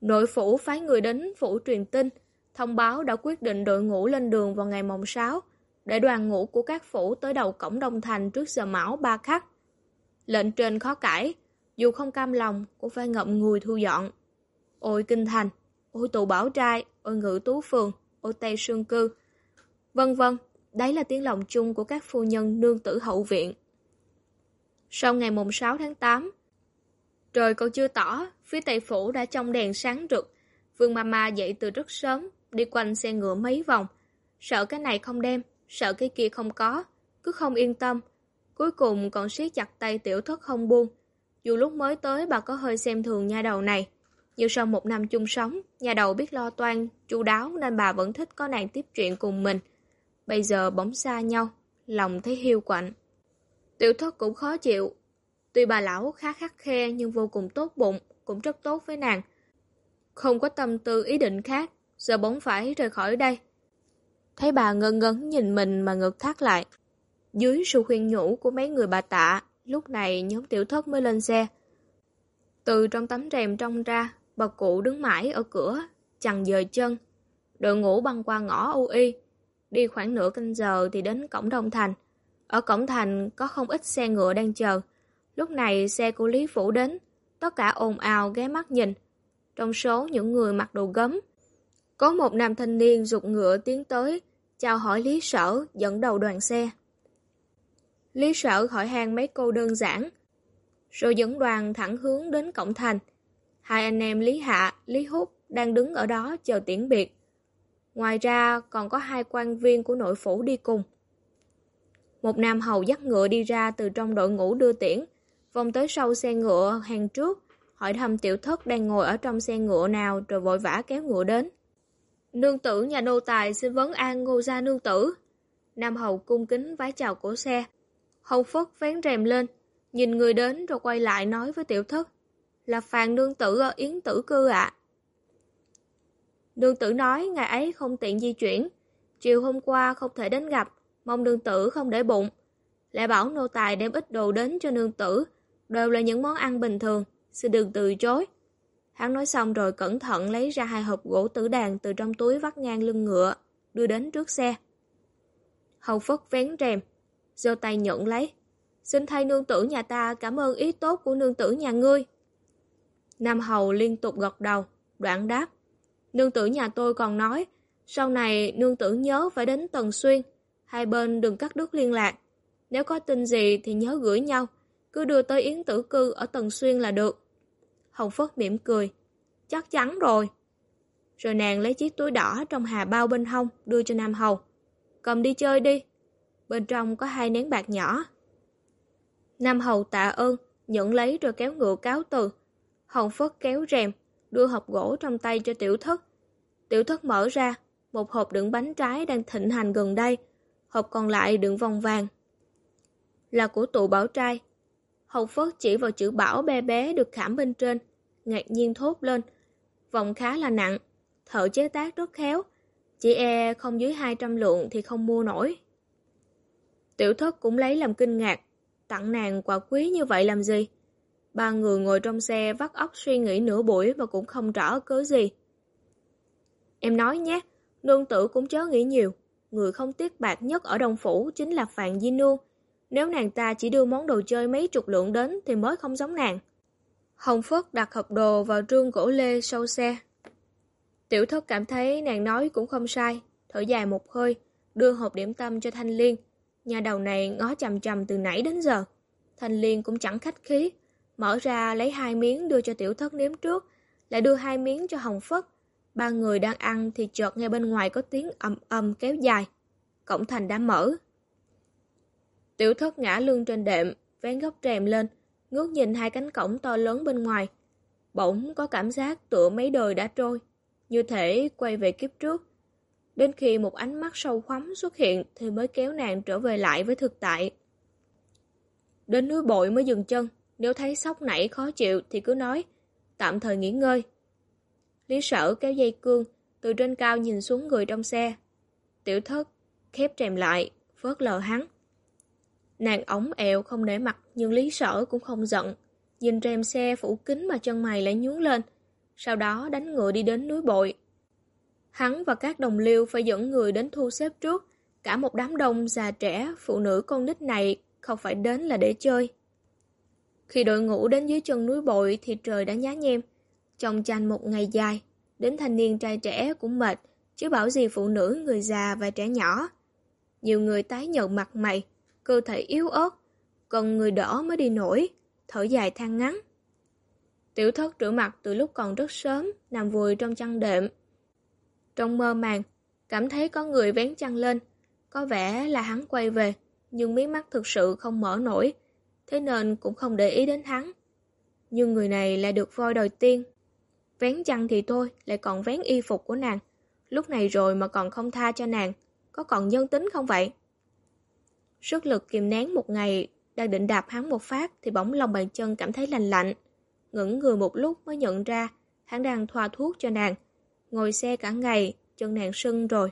nội phủ phái người đến phủ truyền tin, thông báo đã quyết định đội ngũ lên đường vào ngày mùng 6, để đoàn ngũ của các phủ tới đầu cổng Đông Thành trước giờ mão ba khắc. Lệnh trên khó cãi, dù không cam lòng cũng phải ngậm ngùi thu dọn. Ôi Kinh Thành, ôi Tù Bảo Trai, ôi Ngự Tú Phường, ôi Tây Sương Cư, vân vân Đấy là tiếng lòng chung của các phu nhân nương tử hậu viện. Sau ngày mùng 6 tháng 8, trời còn chưa tỏ, phía tây phủ đã trong đèn sáng rực. Vương Mama dậy từ rất sớm, đi quanh xe ngựa mấy vòng. Sợ cái này không đem, sợ cái kia không có, cứ không yên tâm. Cuối cùng còn siết chặt tay tiểu thất không buông. Dù lúc mới tới bà có hơi xem thường nha đầu này, nhưng sau một năm chung sống, nhà đầu biết lo toan, chu đáo nên bà vẫn thích có nàng tiếp chuyện cùng mình. Bây giờ bóng xa nhau, lòng thấy hiu quạnh. Tiểu thất cũng khó chịu. Tuy bà lão khá khắc khe nhưng vô cùng tốt bụng, cũng rất tốt với nàng. Không có tâm tư ý định khác, giờ bóng phải rời khỏi đây. Thấy bà ngân ngấn nhìn mình mà ngực thắt lại. Dưới sự khuyên nhủ của mấy người bà tạ, lúc này nhóm tiểu thất mới lên xe. Từ trong tấm rèm trong ra, bà cụ đứng mãi ở cửa, chẳng dời chân. Đội ngũ băng qua ngõ âu y, Đi khoảng nửa canh giờ thì đến cổng Đông Thành. Ở cổng thành có không ít xe ngựa đang chờ. Lúc này xe của Lý Phủ đến, tất cả ồn ào ghé mắt nhìn. Trong số những người mặc đồ gấm, có một nam thanh niên rụt ngựa tiến tới, chào hỏi Lý Sở dẫn đầu đoàn xe. Lý Sở hỏi han mấy câu đơn giản, rồi dẫn đoàn thẳng hướng đến cổng thành. Hai anh em Lý Hạ, Lý Húc đang đứng ở đó chờ tiễn biệt. Ngoài ra còn có hai quan viên của nội phủ đi cùng. Một nam hầu dắt ngựa đi ra từ trong đội ngũ đưa tiễn, vòng tới sau xe ngựa hàng trước, hỏi thăm tiểu thất đang ngồi ở trong xe ngựa nào rồi vội vã kéo ngựa đến. Nương tử nhà nô tài xin vấn an ngô gia nương tử. Nam hầu cung kính vái chào cổ xe. Hầu phất vén rèm lên, nhìn người đến rồi quay lại nói với tiểu thất. Là phàn nương tử ở Yến Tử Cư ạ. Nương tử nói ngày ấy không tiện di chuyển. Chiều hôm qua không thể đến gặp, mong nương tử không để bụng. Lại bảo nô tài đem ít đồ đến cho nương tử, đều là những món ăn bình thường, xin đừng từ chối. Hắn nói xong rồi cẩn thận lấy ra hai hộp gỗ tử đàn từ trong túi vắt ngang lưng ngựa, đưa đến trước xe. Hầu phất vén rèm, giơ tay nhận lấy. Xin thay nương tử nhà ta cảm ơn ý tốt của nương tử nhà ngươi. Nam Hầu liên tục gật đầu, đoạn đáp. Nương tử nhà tôi còn nói, sau này nương tử nhớ phải đến Tần Xuyên, hai bên đừng cắt đứt liên lạc. Nếu có tin gì thì nhớ gửi nhau, cứ đưa tới Yến Tử Cư ở Tần Xuyên là được. Hồng Phất mỉm cười, chắc chắn rồi. Rồi nàng lấy chiếc túi đỏ trong hà bao bên hông đưa cho Nam Hầu. Cầm đi chơi đi. Bên trong có hai nén bạc nhỏ. Nam Hầu tạ ơn, nhận lấy rồi kéo ngựa cáo từ. Hồng Phất kéo rèm, đưa hộp gỗ trong tay cho tiểu thất. Tiểu thất mở ra, một hộp đựng bánh trái đang thịnh hành gần đây, hộp còn lại đựng vòng vàng. Là của tụ bảo trai. Hồng Phất chỉ vào chữ bảo bé bé được khảm bên trên, ngạc nhiên thốt lên. Vòng khá là nặng, thợ chế tác rất khéo, chỉ e không dưới 200 lượng thì không mua nổi. Tiểu thất cũng lấy làm kinh ngạc, tặng nàng quà quý như vậy làm gì? Ba người ngồi trong xe vắt óc suy nghĩ nửa buổi mà cũng không rõ cớ gì. Em nói nhé, nương tử cũng chớ nghĩ nhiều. Người không tiếc bạc nhất ở Đông Phủ chính là Phạm Di Nương. Nếu nàng ta chỉ đưa món đồ chơi mấy chục lượng đến thì mới không giống nàng. Hồng Phất đặt hộp đồ vào trương gỗ lê sau xe. Tiểu thất cảm thấy nàng nói cũng không sai, thở dài một hơi, đưa hộp điểm tâm cho Thanh Liên. Nhà đầu này ngó chầm chầm từ nãy đến giờ. Thanh Liên cũng chẳng khách khí, mở ra lấy hai miếng đưa cho tiểu thất nếm trước, lại đưa hai miếng cho Hồng Phất. Ba người đang ăn thì chợt nghe bên ngoài có tiếng ầm ầm kéo dài. Cổng thành đã mở. Tiểu thất ngã lưng trên đệm, vén góc rèm lên, ngước nhìn hai cánh cổng to lớn bên ngoài. Bỗng có cảm giác tựa mấy đời đã trôi, như thể quay về kiếp trước. Đến khi một ánh mắt sâu khoắm xuất hiện thì mới kéo nàng trở về lại với thực tại. Đến núi bội mới dừng chân, nếu thấy sóc nảy khó chịu thì cứ nói, tạm thời nghỉ ngơi. Lý sở kéo dây cương, từ trên cao nhìn xuống người trong xe. Tiểu thất, khép rèm lại, phớt lờ hắn. Nàng ống ẹo không để mặt nhưng Lý sở cũng không giận. Nhìn rèm xe phủ kính mà chân mày lại nhướng lên. Sau đó đánh ngựa đi đến núi bội. Hắn và các đồng liêu phải dẫn người đến thu xếp trước. Cả một đám đông già trẻ, phụ nữ con nít này không phải đến là để chơi. Khi đội ngũ đến dưới chân núi bội thì trời đã nhá nhem. Trong tranh một ngày dài, đến thanh niên trai trẻ cũng mệt, chứ bảo gì phụ nữ, người già và trẻ nhỏ. Nhiều người tái nhợt mặt mày, cơ thể yếu ớt, còn người đỏ mới đi nổi, thở dài than ngắn. Tiểu thất rửa mặt từ lúc còn rất sớm, nằm vùi trong chăn đệm. Trong mơ màng, cảm thấy có người vén chăn lên, có vẻ là hắn quay về, nhưng mí mắt thực sự không mở nổi, thế nên cũng không để ý đến hắn. Nhưng người này lại được voi đòi tiên. Vén chăn thì thôi, lại còn vén y phục của nàng. Lúc này rồi mà còn không tha cho nàng, có còn nhân tính không vậy? Sức lực kìm nén một ngày, đang định đạp hắn một phát thì bỗng lòng bàn chân cảm thấy lành lạnh. Ngững người một lúc mới nhận ra hắn đang thoa thuốc cho nàng. Ngồi xe cả ngày, chân nàng sưng rồi.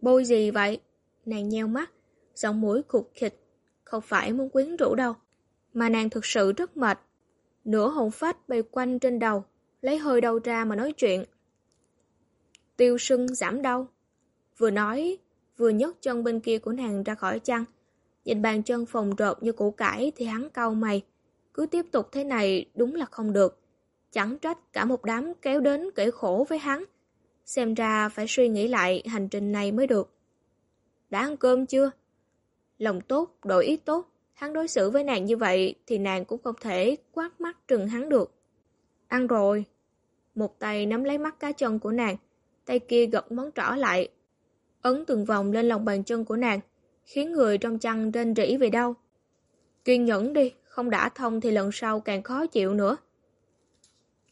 Bôi gì vậy? Nàng nheo mắt, giọng mũi cục khịch. Không phải muốn quyến rũ đâu, mà nàng thực sự rất mệt. Nửa hồn phách bay quanh trên đầu, lấy hơi đâu ra mà nói chuyện. Tiêu sưng giảm đau. Vừa nói, vừa nhấc chân bên kia của nàng ra khỏi chăn. Nhìn bàn chân phồng rộp như củ cải thì hắn cau mày. Cứ tiếp tục thế này đúng là không được. Chẳng trách cả một đám kéo đến kể khổ với hắn. Xem ra phải suy nghĩ lại hành trình này mới được. Đã ăn cơm chưa? Lòng tốt, đổi ý tốt. Hắn đối xử với nàng như vậy thì nàng cũng không thể quát mắt trừng hắn được. Ăn rồi. Một tay nắm lấy mắt cá chân của nàng, tay kia gật món trỏ lại, ấn từng vòng lên lòng bàn chân của nàng, khiến người trong chăn rên rỉ về đau. Kiên nhẫn đi, không đã thông thì lần sau càng khó chịu nữa.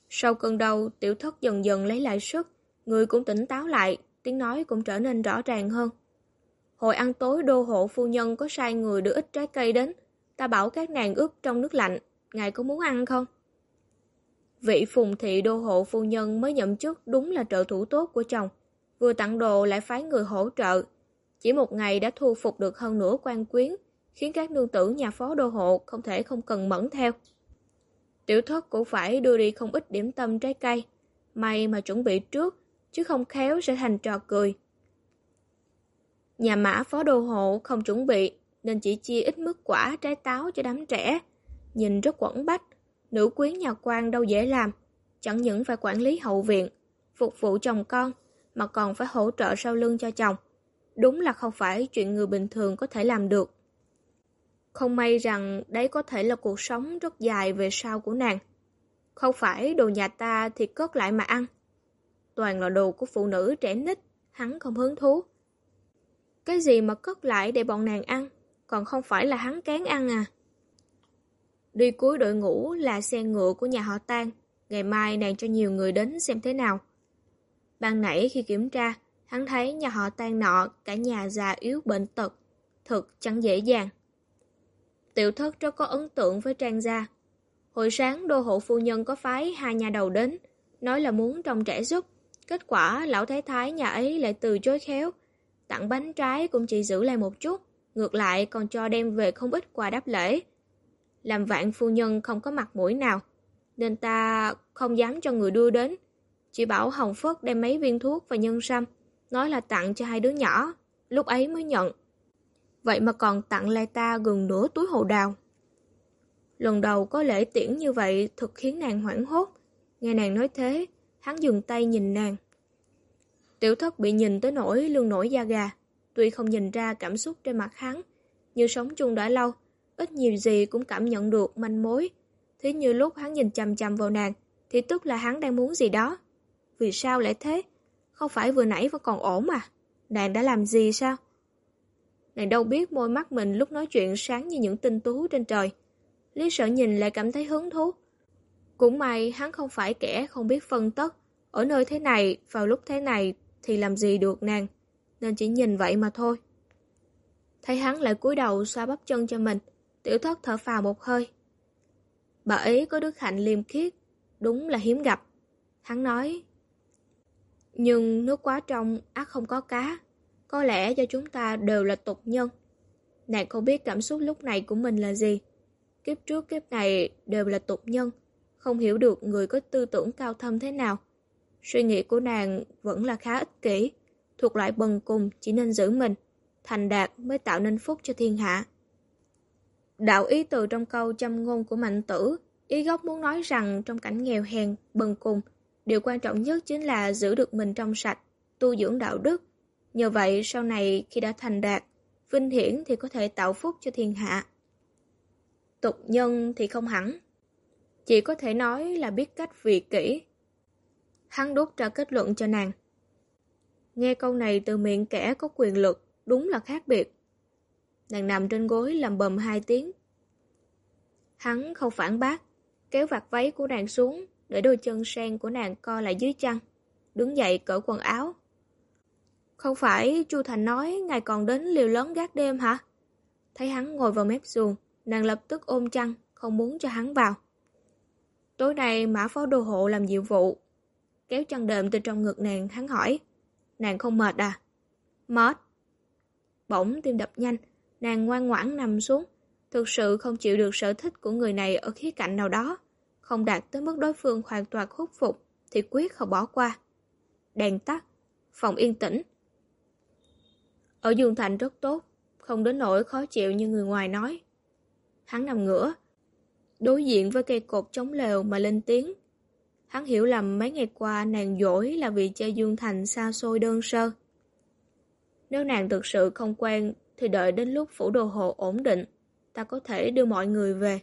Sau cơn đau, tiểu thất dần dần lấy lại sức, người cũng tỉnh táo lại, tiếng nói cũng trở nên rõ ràng hơn. Hồi ăn tối đô hộ phu nhân có sai người đưa ít trái cây đến, ta bảo các nàng ướp trong nước lạnh, ngài có muốn ăn không? Vị phùng thị đô hộ phu nhân mới nhậm chức đúng là trợ thủ tốt của chồng, vừa tặng đồ lại phái người hỗ trợ. Chỉ một ngày đã thu phục được hơn nửa quan quyến, khiến các nương tử nhà phó đô hộ không thể không cần mẫn theo. Tiểu thất cũng phải đưa đi không ít điểm tâm trái cây, may mà chuẩn bị trước, chứ không khéo sẽ thành trò cười. Nhà mã phó đô hộ không chuẩn bị, nên chỉ chia ít mức quả trái táo cho đám trẻ. Nhìn rất quẩn bách, nữ quyến nhà quan đâu dễ làm, chẳng những phải quản lý hậu viện, phục vụ chồng con, mà còn phải hỗ trợ sau lưng cho chồng. Đúng là không phải chuyện người bình thường có thể làm được. Không may rằng đấy có thể là cuộc sống rất dài về sau của nàng. Không phải đồ nhà ta thì cất lại mà ăn. toàn là đồ của phụ nữ trẻ nít, hắn không hứng thú. Cái gì mà cất lại để bọn nàng ăn, còn không phải là hắn kén ăn à? Đi cuối đội ngũ là xe ngựa của nhà họ Tan, ngày mai nàng cho nhiều người đến xem thế nào. Ban nãy khi kiểm tra, hắn thấy nhà họ Tan nọ, cả nhà già yếu bệnh tật, thật chẳng dễ dàng. Tiểu thất rất có ấn tượng với Trang gia. Hồi sáng đô hộ phu nhân có phái hai nhà đầu đến, nói là muốn trông trẻ giúp. Kết quả lão thái thái nhà ấy lại từ chối khéo. Tặng bánh trái cũng chỉ giữ lại một chút, ngược lại còn cho đem về không ít quà đáp lễ. Làm vạn phu nhân không có mặt mũi nào, nên ta không dám cho người đưa đến. Chỉ bảo Hồng Phất đem mấy viên thuốc và nhân sâm, nói là tặng cho hai đứa nhỏ, lúc ấy mới nhận. Vậy mà còn tặng lại ta gần nửa túi hồ đào. Lần đầu có lễ tiễn như vậy thực khiến nàng hoảng hốt. Nghe nàng nói thế, hắn dừng tay nhìn nàng. Tiểu thất bị nhìn tới nỗi lương nổi da gà. Tuy không nhìn ra cảm xúc trên mặt hắn, nhưng sống chung đã lâu, ít nhiều gì cũng cảm nhận được manh mối. Thế như lúc hắn nhìn chằm chằm vào nàng, thì tức là hắn đang muốn gì đó. Vì sao lại thế? Không phải vừa nãy vẫn còn ổn mà. Nàng đã làm gì sao? Nàng đâu biết môi mắt mình lúc nói chuyện sáng như những tinh tú trên trời. Lý sợ nhìn lại cảm thấy hứng thú. Cũng may hắn không phải kẻ không biết phân tất. Ở nơi thế này, vào lúc thế này thì làm gì được nàng. Nên chỉ nhìn vậy mà thôi. Thấy hắn lại cúi đầu xoa bắp chân cho mình. Tiểu thất thở phào một hơi. Bà ấy có đức hạnh liêm khiết, đúng là hiếm gặp. Hắn nói, nhưng nước quá trong ác không có cá. Có lẽ do chúng ta đều là tục nhân. Nàng không biết cảm xúc lúc này của mình là gì. Kiếp trước kiếp này đều là tục nhân, không hiểu được người có tư tưởng cao thâm thế nào. Suy nghĩ của nàng vẫn là khá ích kỷ, thuộc loại bần cùng chỉ nên giữ mình, thành đạt mới tạo nên phúc cho thiên hạ. Đạo ý từ trong câu châm ngôn của mạnh tử, ý gốc muốn nói rằng trong cảnh nghèo hèn, bần cùng, điều quan trọng nhất chính là giữ được mình trong sạch, tu dưỡng đạo đức. Nhờ vậy sau này khi đã thành đạt, vinh hiển thì có thể tạo phúc cho thiên hạ. Tục nhân thì không hẳn. Chỉ có thể nói là biết cách vị kỹ. Hắn đốt ra kết luận cho nàng. Nghe câu này từ miệng kẻ có quyền lực, đúng là khác biệt. Nàng nằm trên gối làm bầm hai tiếng. Hắn không phản bác, kéo vạt váy của nàng xuống, để đôi chân sen của nàng co lại dưới chân, đứng dậy cởi quần áo. Không phải Chu Thành nói ngài còn đến liều lớn gác đêm hả? Thấy hắn ngồi vào mép giường, nàng lập tức ôm chăn, không muốn cho hắn vào. Tối nay mã phó đồ hộ làm nhiệm vụ. Kéo chăn đệm từ trong ngực nàng, hắn hỏi. Nàng không mệt à? Mệt. Bỗng tim đập nhanh, nàng ngoan ngoãn nằm xuống. Thực sự không chịu được sở thích của người này ở khía cạnh nào đó. Không đạt tới mức đối phương hoàn toàn khuất phục, thì quyết không bỏ qua. Đèn tắt, phòng yên tĩnh. Ở Dương Thành rất tốt, không đến nỗi khó chịu như người ngoài nói. Hắn nằm ngửa, đối diện với cây cột chống lều mà lên tiếng. Hắn hiểu lầm mấy ngày qua nàng dỗi là vì chơi Dương Thành xa xôi đơn sơ. Nếu nàng thực sự không quen thì đợi đến lúc phủ đồ hộ ổn định, ta có thể đưa mọi người về.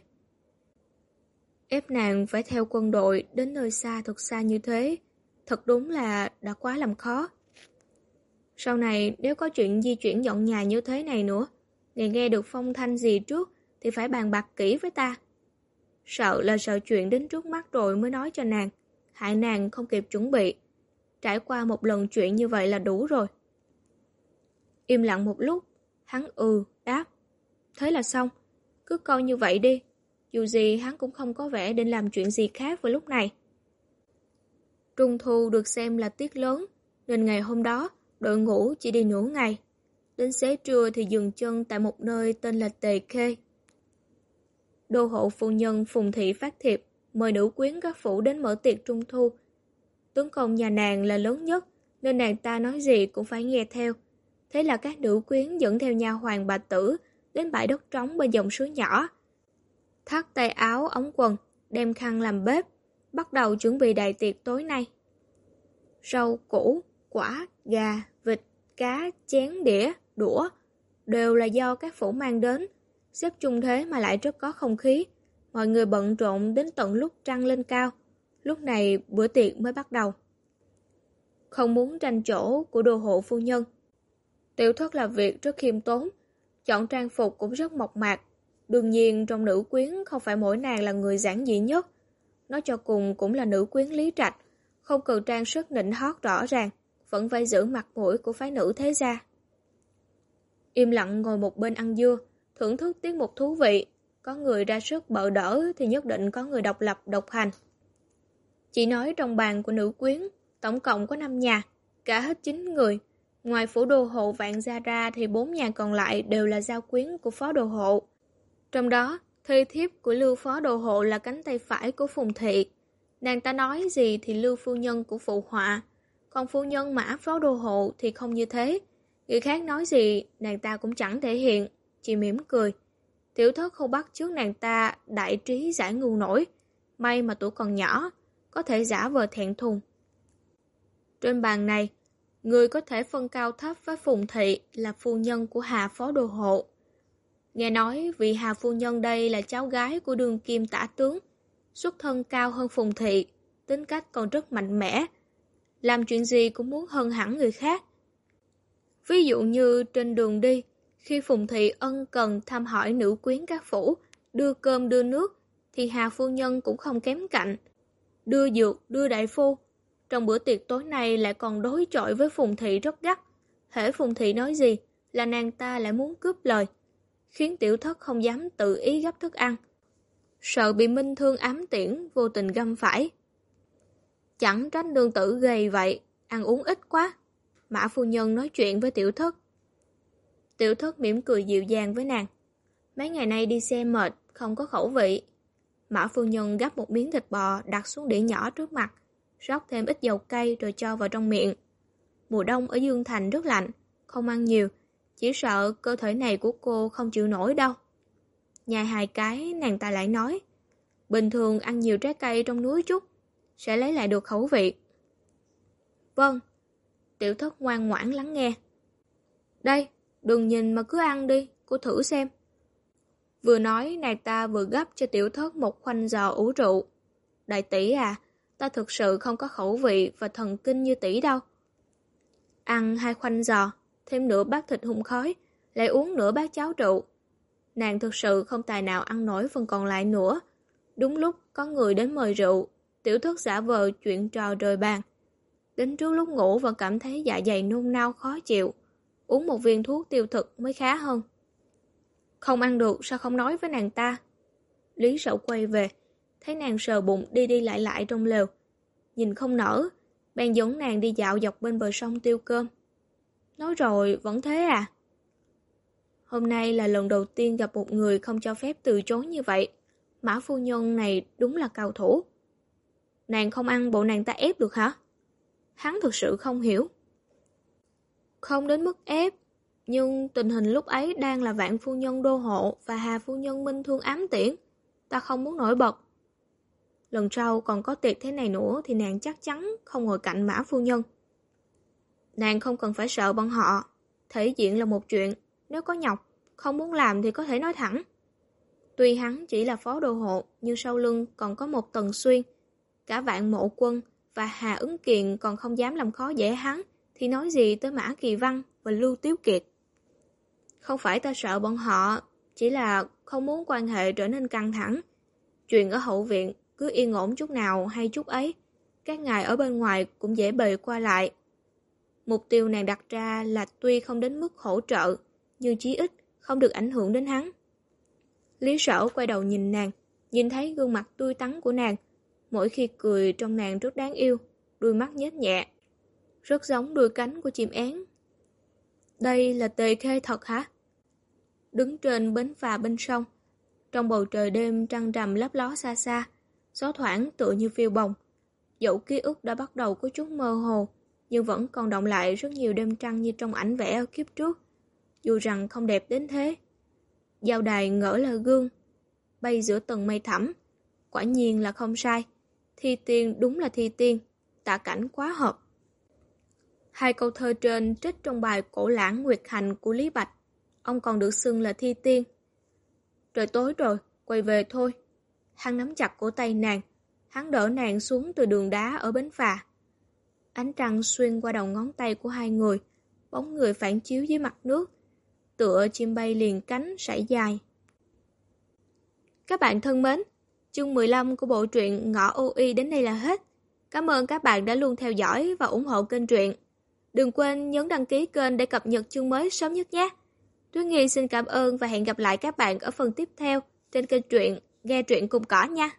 Ép nàng phải theo quân đội đến nơi xa thật xa như thế, thật đúng là đã quá làm khó. Sau này nếu có chuyện di chuyển dọn nhà như thế này nữa, ngày nghe được phong thanh gì trước thì phải bàn bạc kỹ với ta. Sợ là sợ chuyện đến trước mắt rồi mới nói cho nàng, hại nàng không kịp chuẩn bị. Trải qua một lần chuyện như vậy là đủ rồi. Im lặng một lúc, hắn ừ, đáp. Thế là xong, cứ coi như vậy đi. Dù gì hắn cũng không có vẻ định làm chuyện gì khác vào lúc này. Trung thu được xem là tiết lớn, nên ngày hôm đó đội ngũ chỉ đi nửa ngày. Đến xế trưa thì dừng chân tại một nơi tên là Tề Khê. Đô hộ phu nhân Phùng Thị phát thiệp, mời nữ quyến các phủ đến mở tiệc trung thu. Tướng công nhà nàng là lớn nhất, nên nàng ta nói gì cũng phải nghe theo. Thế là các nữ quyến dẫn theo nha hoàng bà tử đến bãi đất trống bên dòng suối nhỏ. Thắt tay áo, ống quần, đem khăn làm bếp, bắt đầu chuẩn bị đại tiệc tối nay. Rau, củ, quả, gà, vịt, cá, chén, đĩa, đũa đều là do các phủ mang đến. Xếp chung thế mà lại rất có không khí. Mọi người bận rộn đến tận lúc trăng lên cao. Lúc này bữa tiệc mới bắt đầu. không muốn tranh chỗ của đồ hộ phu nhân. Tiểu thất là việc rất khiêm tốn, chọn trang phục cũng rất mộc mạc. Đương nhiên trong nữ quyến không phải mỗi nàng là người giản dị nhất. Nói cho cùng cũng là nữ quyến lý trạch, không cần trang sức nịnh hót rõ ràng, vẫn phải giữ mặt mũi của phái nữ thế gia. Im lặng ngồi một bên ăn dưa, thưởng thức tiết mục thú vị. Có người ra sức bợ đỡ thì nhất định có người độc lập, độc hành. Chỉ nói trong bàn của nữ quyến, tổng cộng có 5 nhà, cả hết 9 người. Ngoài phủ đồ hộ vạn gia ra thì bốn nhà còn lại đều là giao quyến của phó đồ hộ. Trong đó, thi thiếp của lưu phó đồ hộ là cánh tay phải của Phùng Thị. Nàng ta nói gì thì lưu phu nhân của phụ họa, còn phu nhân mã phó đồ hộ thì không như thế. Người khác nói gì, nàng ta cũng chẳng thể hiện, chỉ mỉm cười. Tiểu thất không bắt trước nàng ta đại trí giải ngu nổi. May mà tuổi còn nhỏ, có thể giả vờ thẹn thùng. Trên bàn này, người có thể phân cao thấp với Phùng Thị là phu nhân của Hà Phó Đô Hộ. Nghe nói vị Hà Phu Nhân đây là cháu gái của đường kim tả tướng, xuất thân cao hơn Phùng Thị, tính cách còn rất mạnh mẽ. Làm chuyện gì cũng muốn hơn hẳn người khác. Ví dụ như trên đường đi, khi Phùng Thị ân cần thăm hỏi nữ quyến các phủ, đưa cơm đưa nước, thì Hà Phu Nhân cũng không kém cạnh. Đưa dược, đưa đại phu. Trong bữa tiệc tối nay lại còn đối chọi với Phùng Thị rất gắt. Hễ Phùng Thị nói gì là nàng ta lại muốn cướp lời, khiến tiểu thất không dám tự ý gấp thức ăn. Sợ bị minh thương ám tiễn, vô tình găm phải. Chẳng tránh đương tử gầy vậy, ăn uống ít quá. Mã phu nhân nói chuyện với tiểu thất. Tiểu thất mỉm cười dịu dàng với nàng. Mấy ngày nay đi xe mệt, không có khẩu vị. Mã phu nhân gắp một miếng thịt bò đặt xuống đĩa nhỏ trước mặt, rót thêm ít dầu cay rồi cho vào trong miệng. Mùa đông ở Dương Thành rất lạnh, không ăn nhiều, chỉ sợ cơ thể này của cô không chịu nổi đâu. Nhai hai cái nàng ta lại nói, bình thường ăn nhiều trái cây trong núi chút, sẽ lấy lại được khẩu vị. Vâng, tiểu thất ngoan ngoãn lắng nghe. Đây, đừng nhìn mà cứ ăn đi, cô thử xem. Vừa nói nàng ta vừa gấp cho tiểu thất một khoanh giò ủ rượu. Đại tỷ à, ta thực sự không có khẩu vị và thần kinh như tỷ đâu. Ăn hai khoanh giò, thêm nửa bát thịt hung khói, lại uống nửa bát cháo rượu. Nàng thực sự không tài nào ăn nổi phần còn lại nữa. Đúng lúc có người đến mời rượu, tiểu thất giả vờ chuyện trò rời bàn. Đến trước lúc ngủ vẫn cảm thấy dạ dày nôn nao khó chịu. Uống một viên thuốc tiêu thực mới khá hơn. Không ăn được sao không nói với nàng ta? Lý sậu quay về, thấy nàng sờ bụng đi đi lại lại trong lều. Nhìn không nở, bèn dẫn nàng đi dạo dọc bên bờ sông tiêu cơm. Nói rồi, vẫn thế à? Hôm nay là lần đầu tiên gặp một người không cho phép từ chối như vậy. Mã phu nhân này đúng là cao thủ. Nàng không ăn bộ nàng ta ép được hả? Hắn thực sự không hiểu. Không đến mức ép, nhưng tình hình lúc ấy đang là vạn phu nhân đô hộ và hà phu nhân minh thương ám tiễn. Ta không muốn nổi bật. Lần sau còn có tiệc thế này nữa thì nàng chắc chắn không ngồi cạnh mã phu nhân. Nàng không cần phải sợ bọn họ. Thể diện là một chuyện, nếu có nhọc, không muốn làm thì có thể nói thẳng. Tuy hắn chỉ là phó đồ hộ, nhưng sau lưng còn có một tầng xuyên. Cả vạn mộ quân và Hà ứng kiền còn không dám làm khó dễ hắn, thì nói gì tới Mã Kỳ Văn và Lưu Tiếu Kiệt. Không phải ta sợ bọn họ, chỉ là không muốn quan hệ trở nên căng thẳng. Chuyện ở hậu viện cứ yên ổn chút nào hay chút ấy, các ngài ở bên ngoài cũng dễ bề qua lại. Mục tiêu nàng đặt ra là tuy không đến mức hỗ trợ, nhưng chí ít không được ảnh hưởng đến hắn. Lý sở quay đầu nhìn nàng, nhìn thấy gương mặt tươi tắn của nàng. Mỗi khi cười trong nàng rất đáng yêu, đôi mắt nhếch nhẹ. Rất giống đôi cánh của chim én. Đây là tề khê thật hả? Đứng trên bến phà bên sông, trong bầu trời đêm trăng rằm lấp ló xa xa, gió thoảng tựa như phiêu bồng. Dẫu ký ức đã bắt đầu có chút mơ hồ, nhưng vẫn còn động lại rất nhiều đêm trăng như trong ảnh vẽ ở kiếp trước, dù rằng không đẹp đến thế. Giao đài ngỡ là gương, bay giữa tầng mây thẳm, quả nhiên là không sai, thi tiên đúng là thi tiên, tạ cảnh quá hợp. Hai câu thơ trên trích trong bài cổ lãng nguyệt hành của Lý Bạch, ông còn được xưng là thi tiên. Trời tối rồi, quay về thôi. Hắn nắm chặt cổ tay nàng, hắn đỡ nàng xuống từ đường đá ở bến phà. Ánh trăng xuyên qua đầu ngón tay của hai người, bóng người phản chiếu dưới mặt nước, tựa chim bay liền cánh sải dài. Các bạn thân mến, chương 15 của bộ truyện Ngõ OI đến đây là hết. Cảm ơn các bạn đã luôn theo dõi và ủng hộ kênh truyện. Đừng quên nhấn đăng ký kênh để cập nhật chương mới sớm nhất nhé. Tuyết Nghi xin cảm ơn và hẹn gặp lại các bạn ở phần tiếp theo trên kênh truyện Nghe truyện cùng cỏ nha.